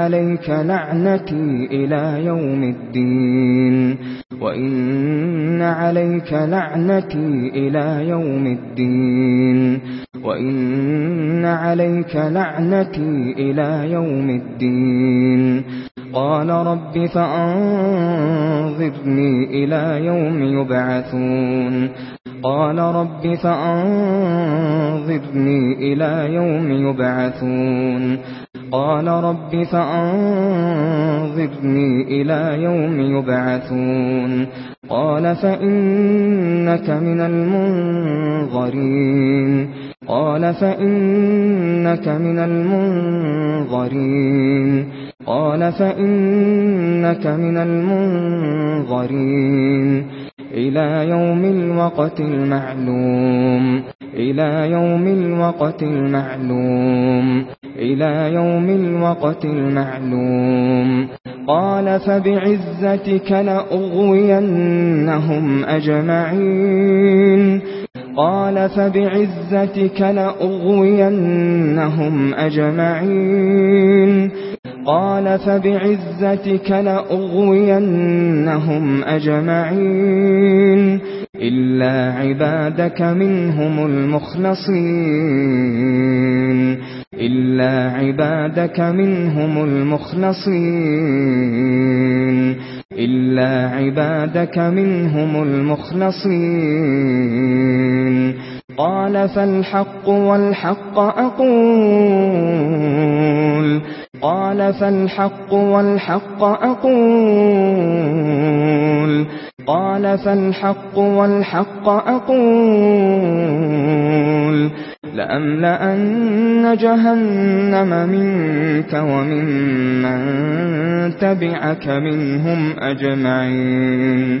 Speaker 1: عليك لعنتي إلى يوم الدين وإن عليك لعنتي إلى يوم الدين وإن عليك لعنتي إلى يوم الدين قال رب فأنظرني إلى يوم يبعثون قال رب فأنظرني إلى يوم يبعثون قال رب فأنظرني إلى يوم يبعثون قال فإنك من المنظرين قال فإنك من المنظرين قال فإنك من المنظرين إلى يوم الوقت المعلوم إلى يوم الوقت المعلوم إلى يوم الوقت المعلوم قال فبعزتك لأغوينهم أجمعين قال فبعزتك لأغوينهم أجمعين قال فبعزتك لأغوينهم أجمعين إلا عبادك منهم المخلصين إلا عبادك منهم المخلصين إلا عبادك منهم المخلصين قال فالحق والحق أقول قال فالحق والحق أقول قال فالحق والحق أقول لأملأن جهنم منك ومن من تبعك منهم أجمعين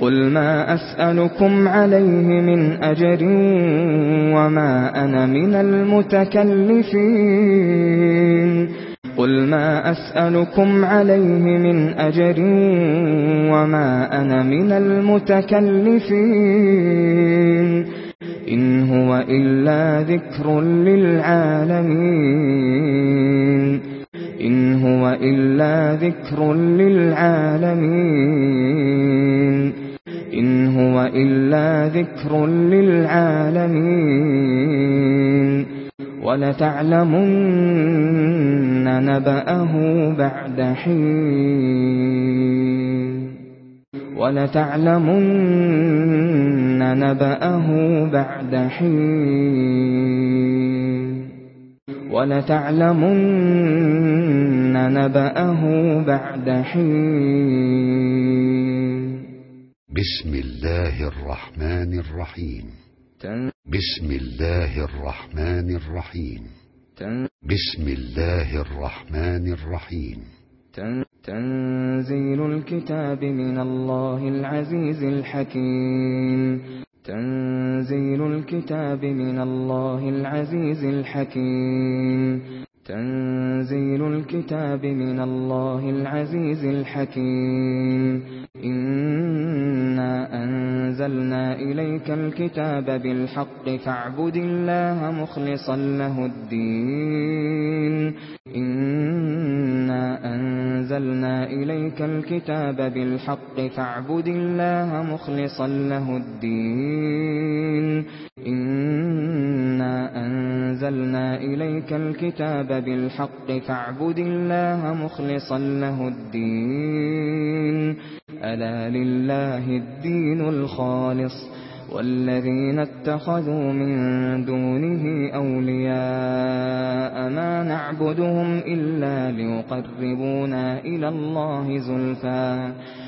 Speaker 1: قل ما أسألكم عليه من أجر وما أنا من المتكلفين قل ما أسألكم عليه من أجر وما أنا من المتكلفين إن هو إلا ذكر للعالمين إن هو إلا ذكر للعالمين إن هو إلا ذكر للعالمين ولتعلمن نبأه بعد حين ولتعلمن نبأه بعد حين ولتعلمن نبأه بعد حين
Speaker 2: بسم الله الرحمن الرحيم بسم الله الرحمن الرحيم بسم الله الرحمن الرحيم
Speaker 1: تنزيل الكتاب من الله العزيز الحكيم تنزيل الكتاب من الله العزيز الحكيم تنزيل الكتاب من الله العزيز الحكيم إنا أنزلنا إليك الكتاب بالحق فاعبد الله مخلصا له الدين إنا أنزلنا إليك الكتاب بالحق فاعبد الله مخلصا له الدين إنا إنا أنزلنا إليك الكتاب بالحق فاعبد الله مخلصا له الدين ألا لله الدين الخالص والذين اتخذوا من دونه أولياء ما نعبدهم إلا ليقربونا إلى الله زُلْفَىٰ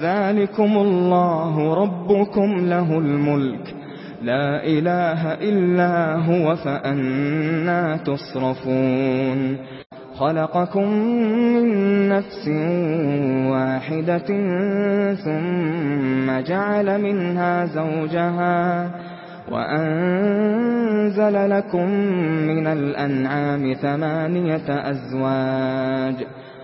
Speaker 1: ذلكم الله ربكم له الملك لا إله إلا هو فأنا تصرفون خلقكم من نفس واحدة ثم جعل منها زوجها وأنزل لكم من الأنعام ثمانية أزواج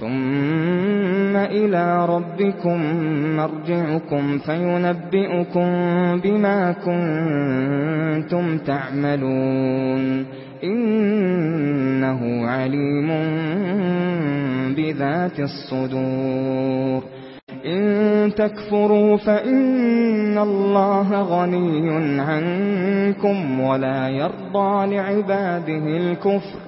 Speaker 1: ثُمَّ إِلَى رَبِّكُمْ مَرْجِعُكُمْ فَيُنَبِّئُكُم بِمَا كُنتُمْ تَعْمَلُونَ إِنَّهُ عَلِيمٌ بِذَاتِ الصُّدُورِ إِن تَكْفُرُوا فَإِنَّ اللَّهَ غَنِيٌّ عَنكُمْ وَلَا يَرْضَى لِعِبَادِهِ الْكُفْرَ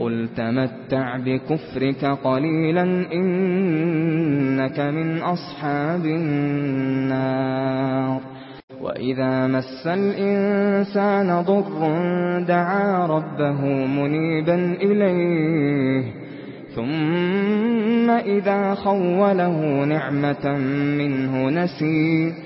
Speaker 1: قل تمتع بكفرك قليلا إنك من أصحاب النار وإذا مس الإنسان ضر دعا ربه منيبا إليه ثم إذا خوله نعمة منه نسيه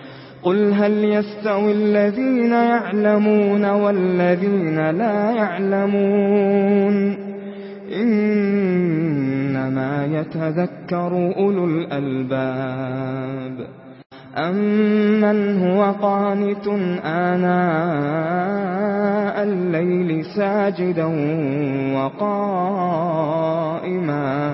Speaker 1: قل هل يستوي الذين يعلمون والذين لا يعلمون إنما يتذكر أولو الألباب أمن هو قانت آناء الليل ساجدا وقائما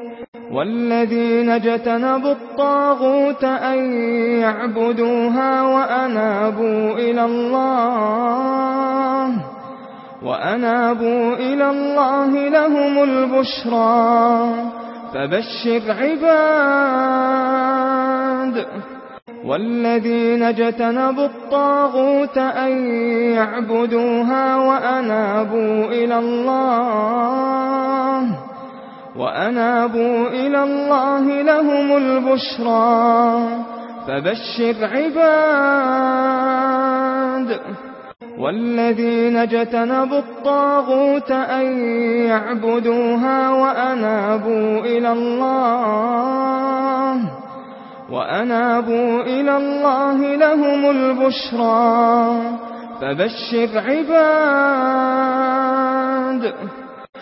Speaker 1: والذين اجتنبوا الطاغوت أن يعبدوها وأنابوا إلى الله وأنابوا إلى الله لهم البشرى فبشر عباد والذين اجتنبوا الطاغوت أن يعبدوها وأنابوا إلى الله وأنابوا إلى الله لهم البشرى فبشر عباد والذين جتنبوا الطاغوت أن يعبدوها وأنابوا إلى الله وأنابوا إلى الله لهم البشرى فبشر عباد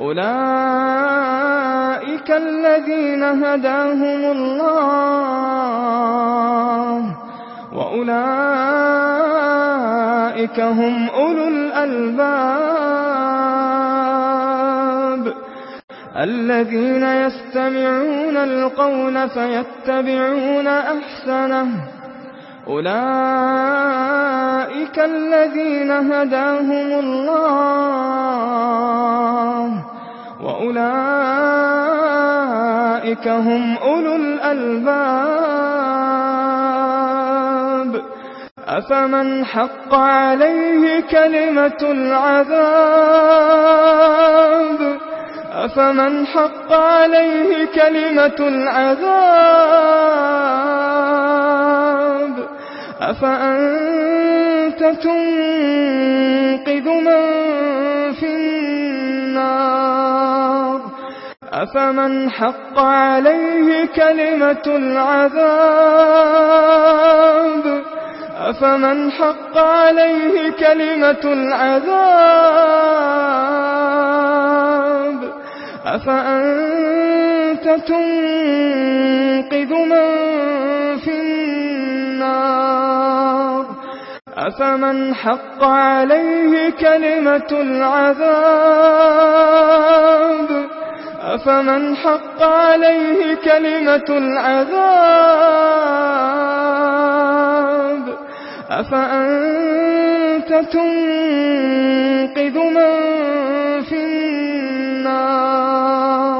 Speaker 1: أولئك الذين هداهم الله وأولئك هم أولو الألباب الذين يستمعون القول فيتبعون أحسنه أولئك الذين هداهم الله وأولئك هم أولو الألباب أفمن حق عليه
Speaker 3: كلمة العذاب أفمن حق عليه كلمة العذاب أفأنت تنقذ من في النار أفمن حق عليه كلمة العذاب أفمن حق عليه
Speaker 1: كلمة العذاب أفأنت تنقذ من
Speaker 3: النار أفمن حق عليه كلمة العذاب أفمن حق عليه كلمة العذاب أفأنت
Speaker 1: تنقذ من في النار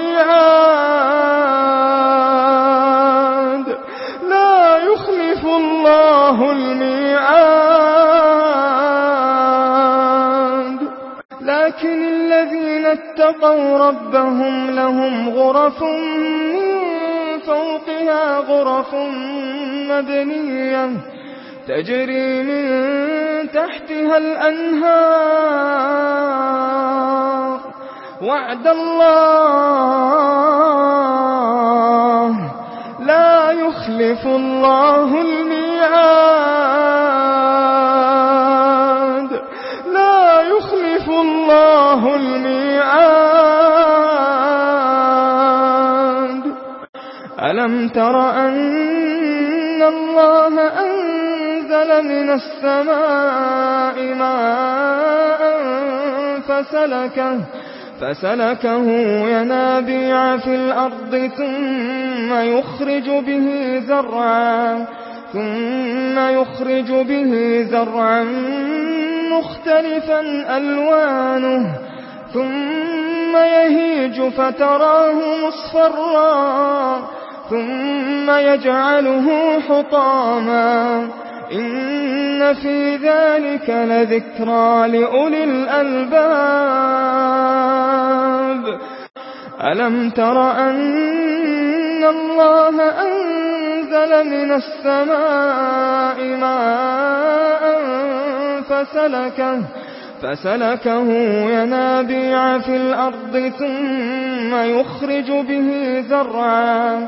Speaker 3: الميعاد لا يخلف الله الميعاد لكن الذين اتقوا ربهم لهم غرف من فوقها غرف مبنية تجري من تحتها الأنهار وعد الله لا يخلف الله الميعاد لا يخلف الله الميعاد
Speaker 1: ألم تر
Speaker 3: أن الله أنزل من السماء
Speaker 1: ماء فسلكه فسلكه ينابيع في الأرض ثم يخرج به زرعا ثم يخرج به زرعا مختلفا ألوانه ثم يهيج فتراه مصفرا ثم يجعله حطاما إن في ذلك لذكرى لأولي الألباب ألم تر أن الله
Speaker 3: أنزل
Speaker 1: من السماء ماء فسلكه فسلكه ينابيع في الأرض ثم يخرج به زرعا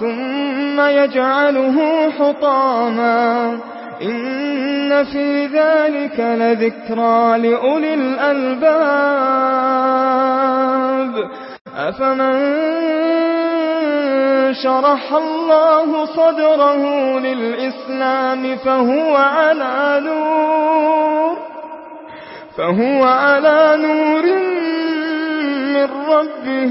Speaker 1: ثم يجعله حطاما إن في ذلك لذكرى لأولي الألباب أفمن شرح الله صدره للإسلام فهو على نور
Speaker 3: فهو على نور من ربه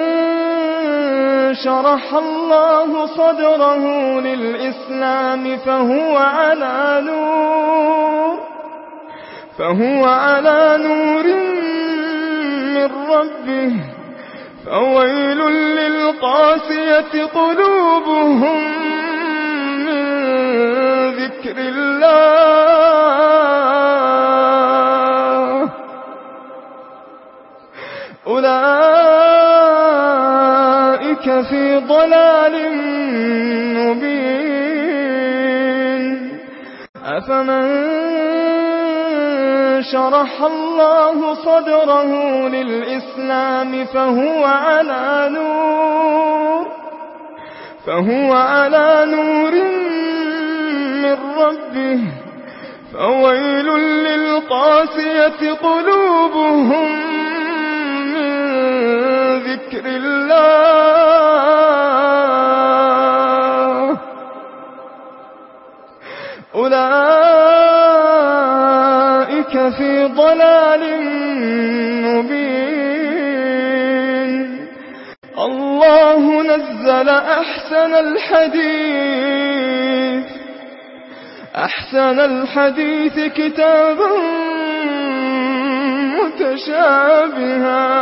Speaker 1: شرح الله صدره للإسلام فهو على نور فهو
Speaker 3: على نور من ربه فويل للقاسية قلوبهم من ذكر الله
Speaker 1: في ضلال مبين أفمن شرح الله صدره للإسلام فهو على نور فهو على نور
Speaker 3: من ربه فويل للقاسية قلوبهم ذكر الله أولئك في ضلال مبين
Speaker 1: الله نزل أحسن الحديث أحسن الحديث كتابا
Speaker 3: متشابها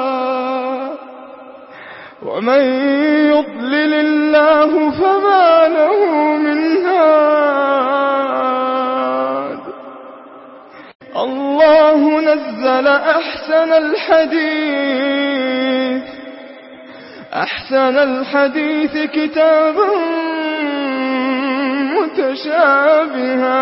Speaker 3: ومن يضلل الله فما له من هاد الله نزل
Speaker 1: أحسن الحديث أحسن الحديث كتابا متشابها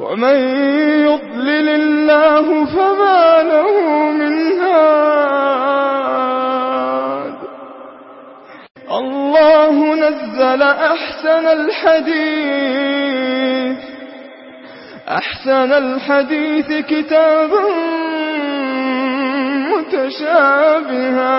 Speaker 3: ومن يضلل الله فما له من هاد الله نزل أحسن الحديث أحسن الحديث كتابا متشابها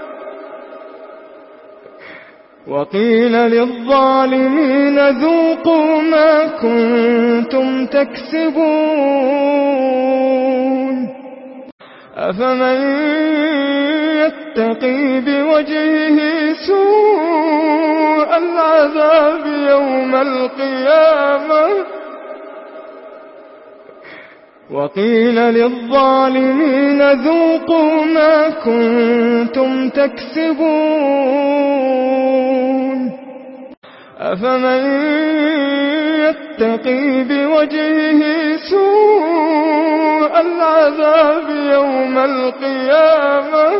Speaker 3: وقيل للظالمين ذوقوا ما كنتم تكسبون أفمن يتقي بوجهه سوء العذاب يوم القيامة
Speaker 2: وقيل
Speaker 3: للظالمين ذوقوا ما كنتم تكسبون أفمن يتقي بوجهه سوء العذاب يوم القيامة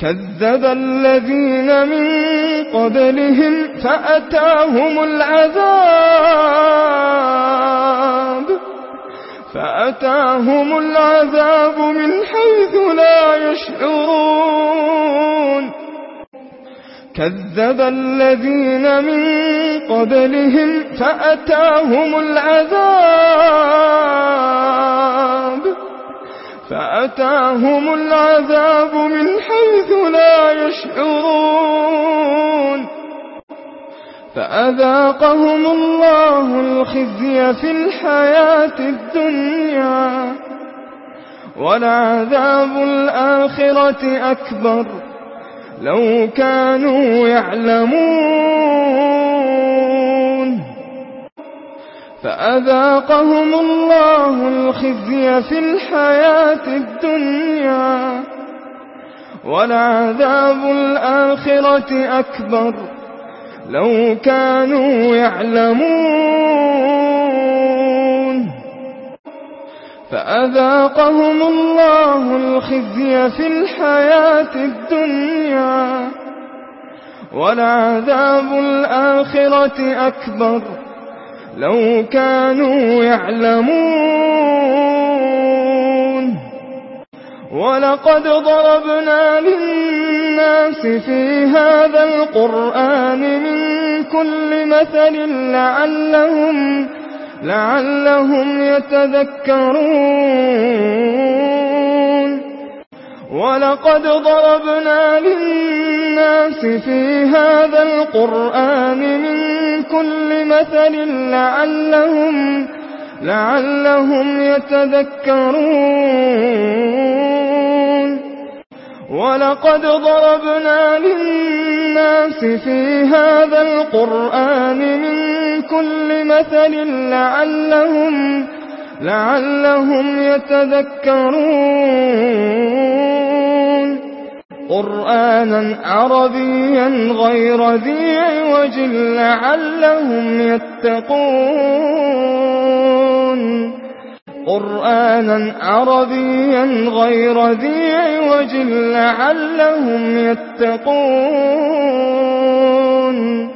Speaker 3: كذب الذين من قبلهم فأتاهم العذاب فأتاهم العذاب من حيث لا يشعرون كذب الذين من قبلهم فأتاهم العذاب فأتاهم العذاب من حيث لا يشعرون فأذاقهم الله الخزي في الحياة الدنيا
Speaker 1: ولعذاب الآخرة أكبر لو كانوا يعلمون
Speaker 3: فأذاقهم الله الخزي في الحياة
Speaker 1: الدنيا
Speaker 3: ولعذاب
Speaker 1: الآخرة أكبر لو كانوا يعلمون فأذاقهم
Speaker 3: الله الخزي في الحياة الدنيا ولعذاب الآخرة أكبر
Speaker 1: لو كانوا يعلمون ولقد ضربنا للناس في هذا القرآن من كل مثل لعلهم لعلهم يتذكرون وَلَقَدْ ضَرَبْنَا لِلنَّاسِ فِي هَذَا الْقُرْآنِ مِنْ كُلِّ مَثَلٍ لَعَلَّهُمْ لَعَلَّهُمْ يَتَذَكَّرُونَ وَلَقَدْ ضَرَبْنَا لِلنَّاسِ فِي هَذَا الْقُرْآنِ مِنْ كُلِّ مَثَلٍ لَعَلَّهُمْ يَتَذَكَّرُونَ لعلهم يتذكرون قرآنا عربيا غير ذي عوج لعلهم يتقون قرآنا عربيا غير ذي عوج لعلهم يتقون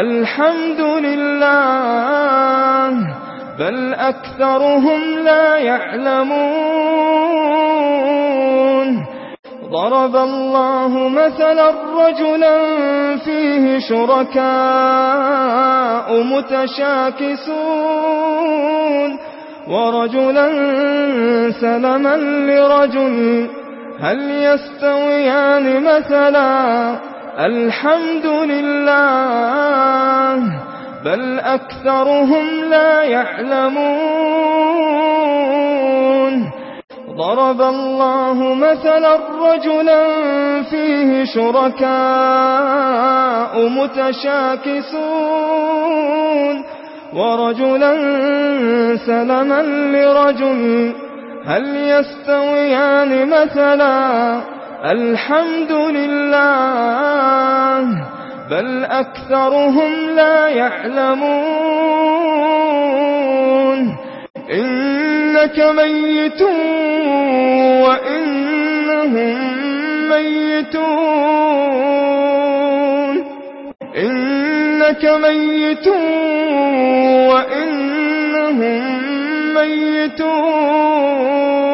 Speaker 1: الحمد لله بل أكثرهم لا يعلمون ضرب الله مثلا رجلا فيه شركاء متشاكسون ورجلا سلما لرجل هل يستويان مثلا الحمد لله بل أكثرهم لا يعلمون ضرب الله مثلا رجلا فيه شركاء متشاكسون ورجلا سلما لرجل هل يستويان مثلا الحمد لله بل أكثرهم
Speaker 3: لا يعلمون إنك ميت وإنهم ميتون إنك ميت وإنهم ميتون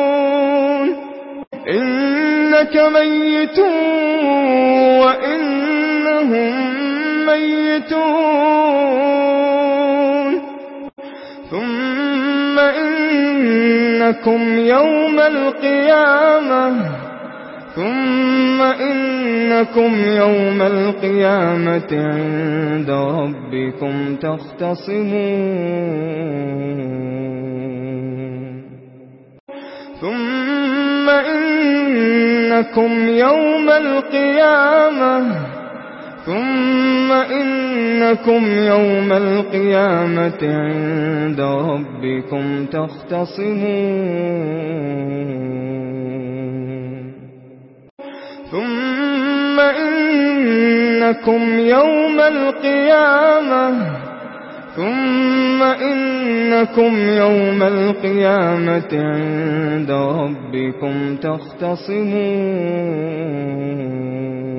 Speaker 3: إنك ميت وإنهم ميتون ثم
Speaker 1: إنكم يوم القيامة ثم إنكم يوم القيامة عند ربكم تختصمون ثم إن إِنَّكُمْ يوم القيامة ثم إنكم يوم القيامة عند ربكم تختصمون ثم إنكم يوم القيامة ثُمَّ إِنَّكُمْ يَوْمَ الْقِيَامَةِ عِندَ رَبِّكُمْ تَخْتَصِمُونَ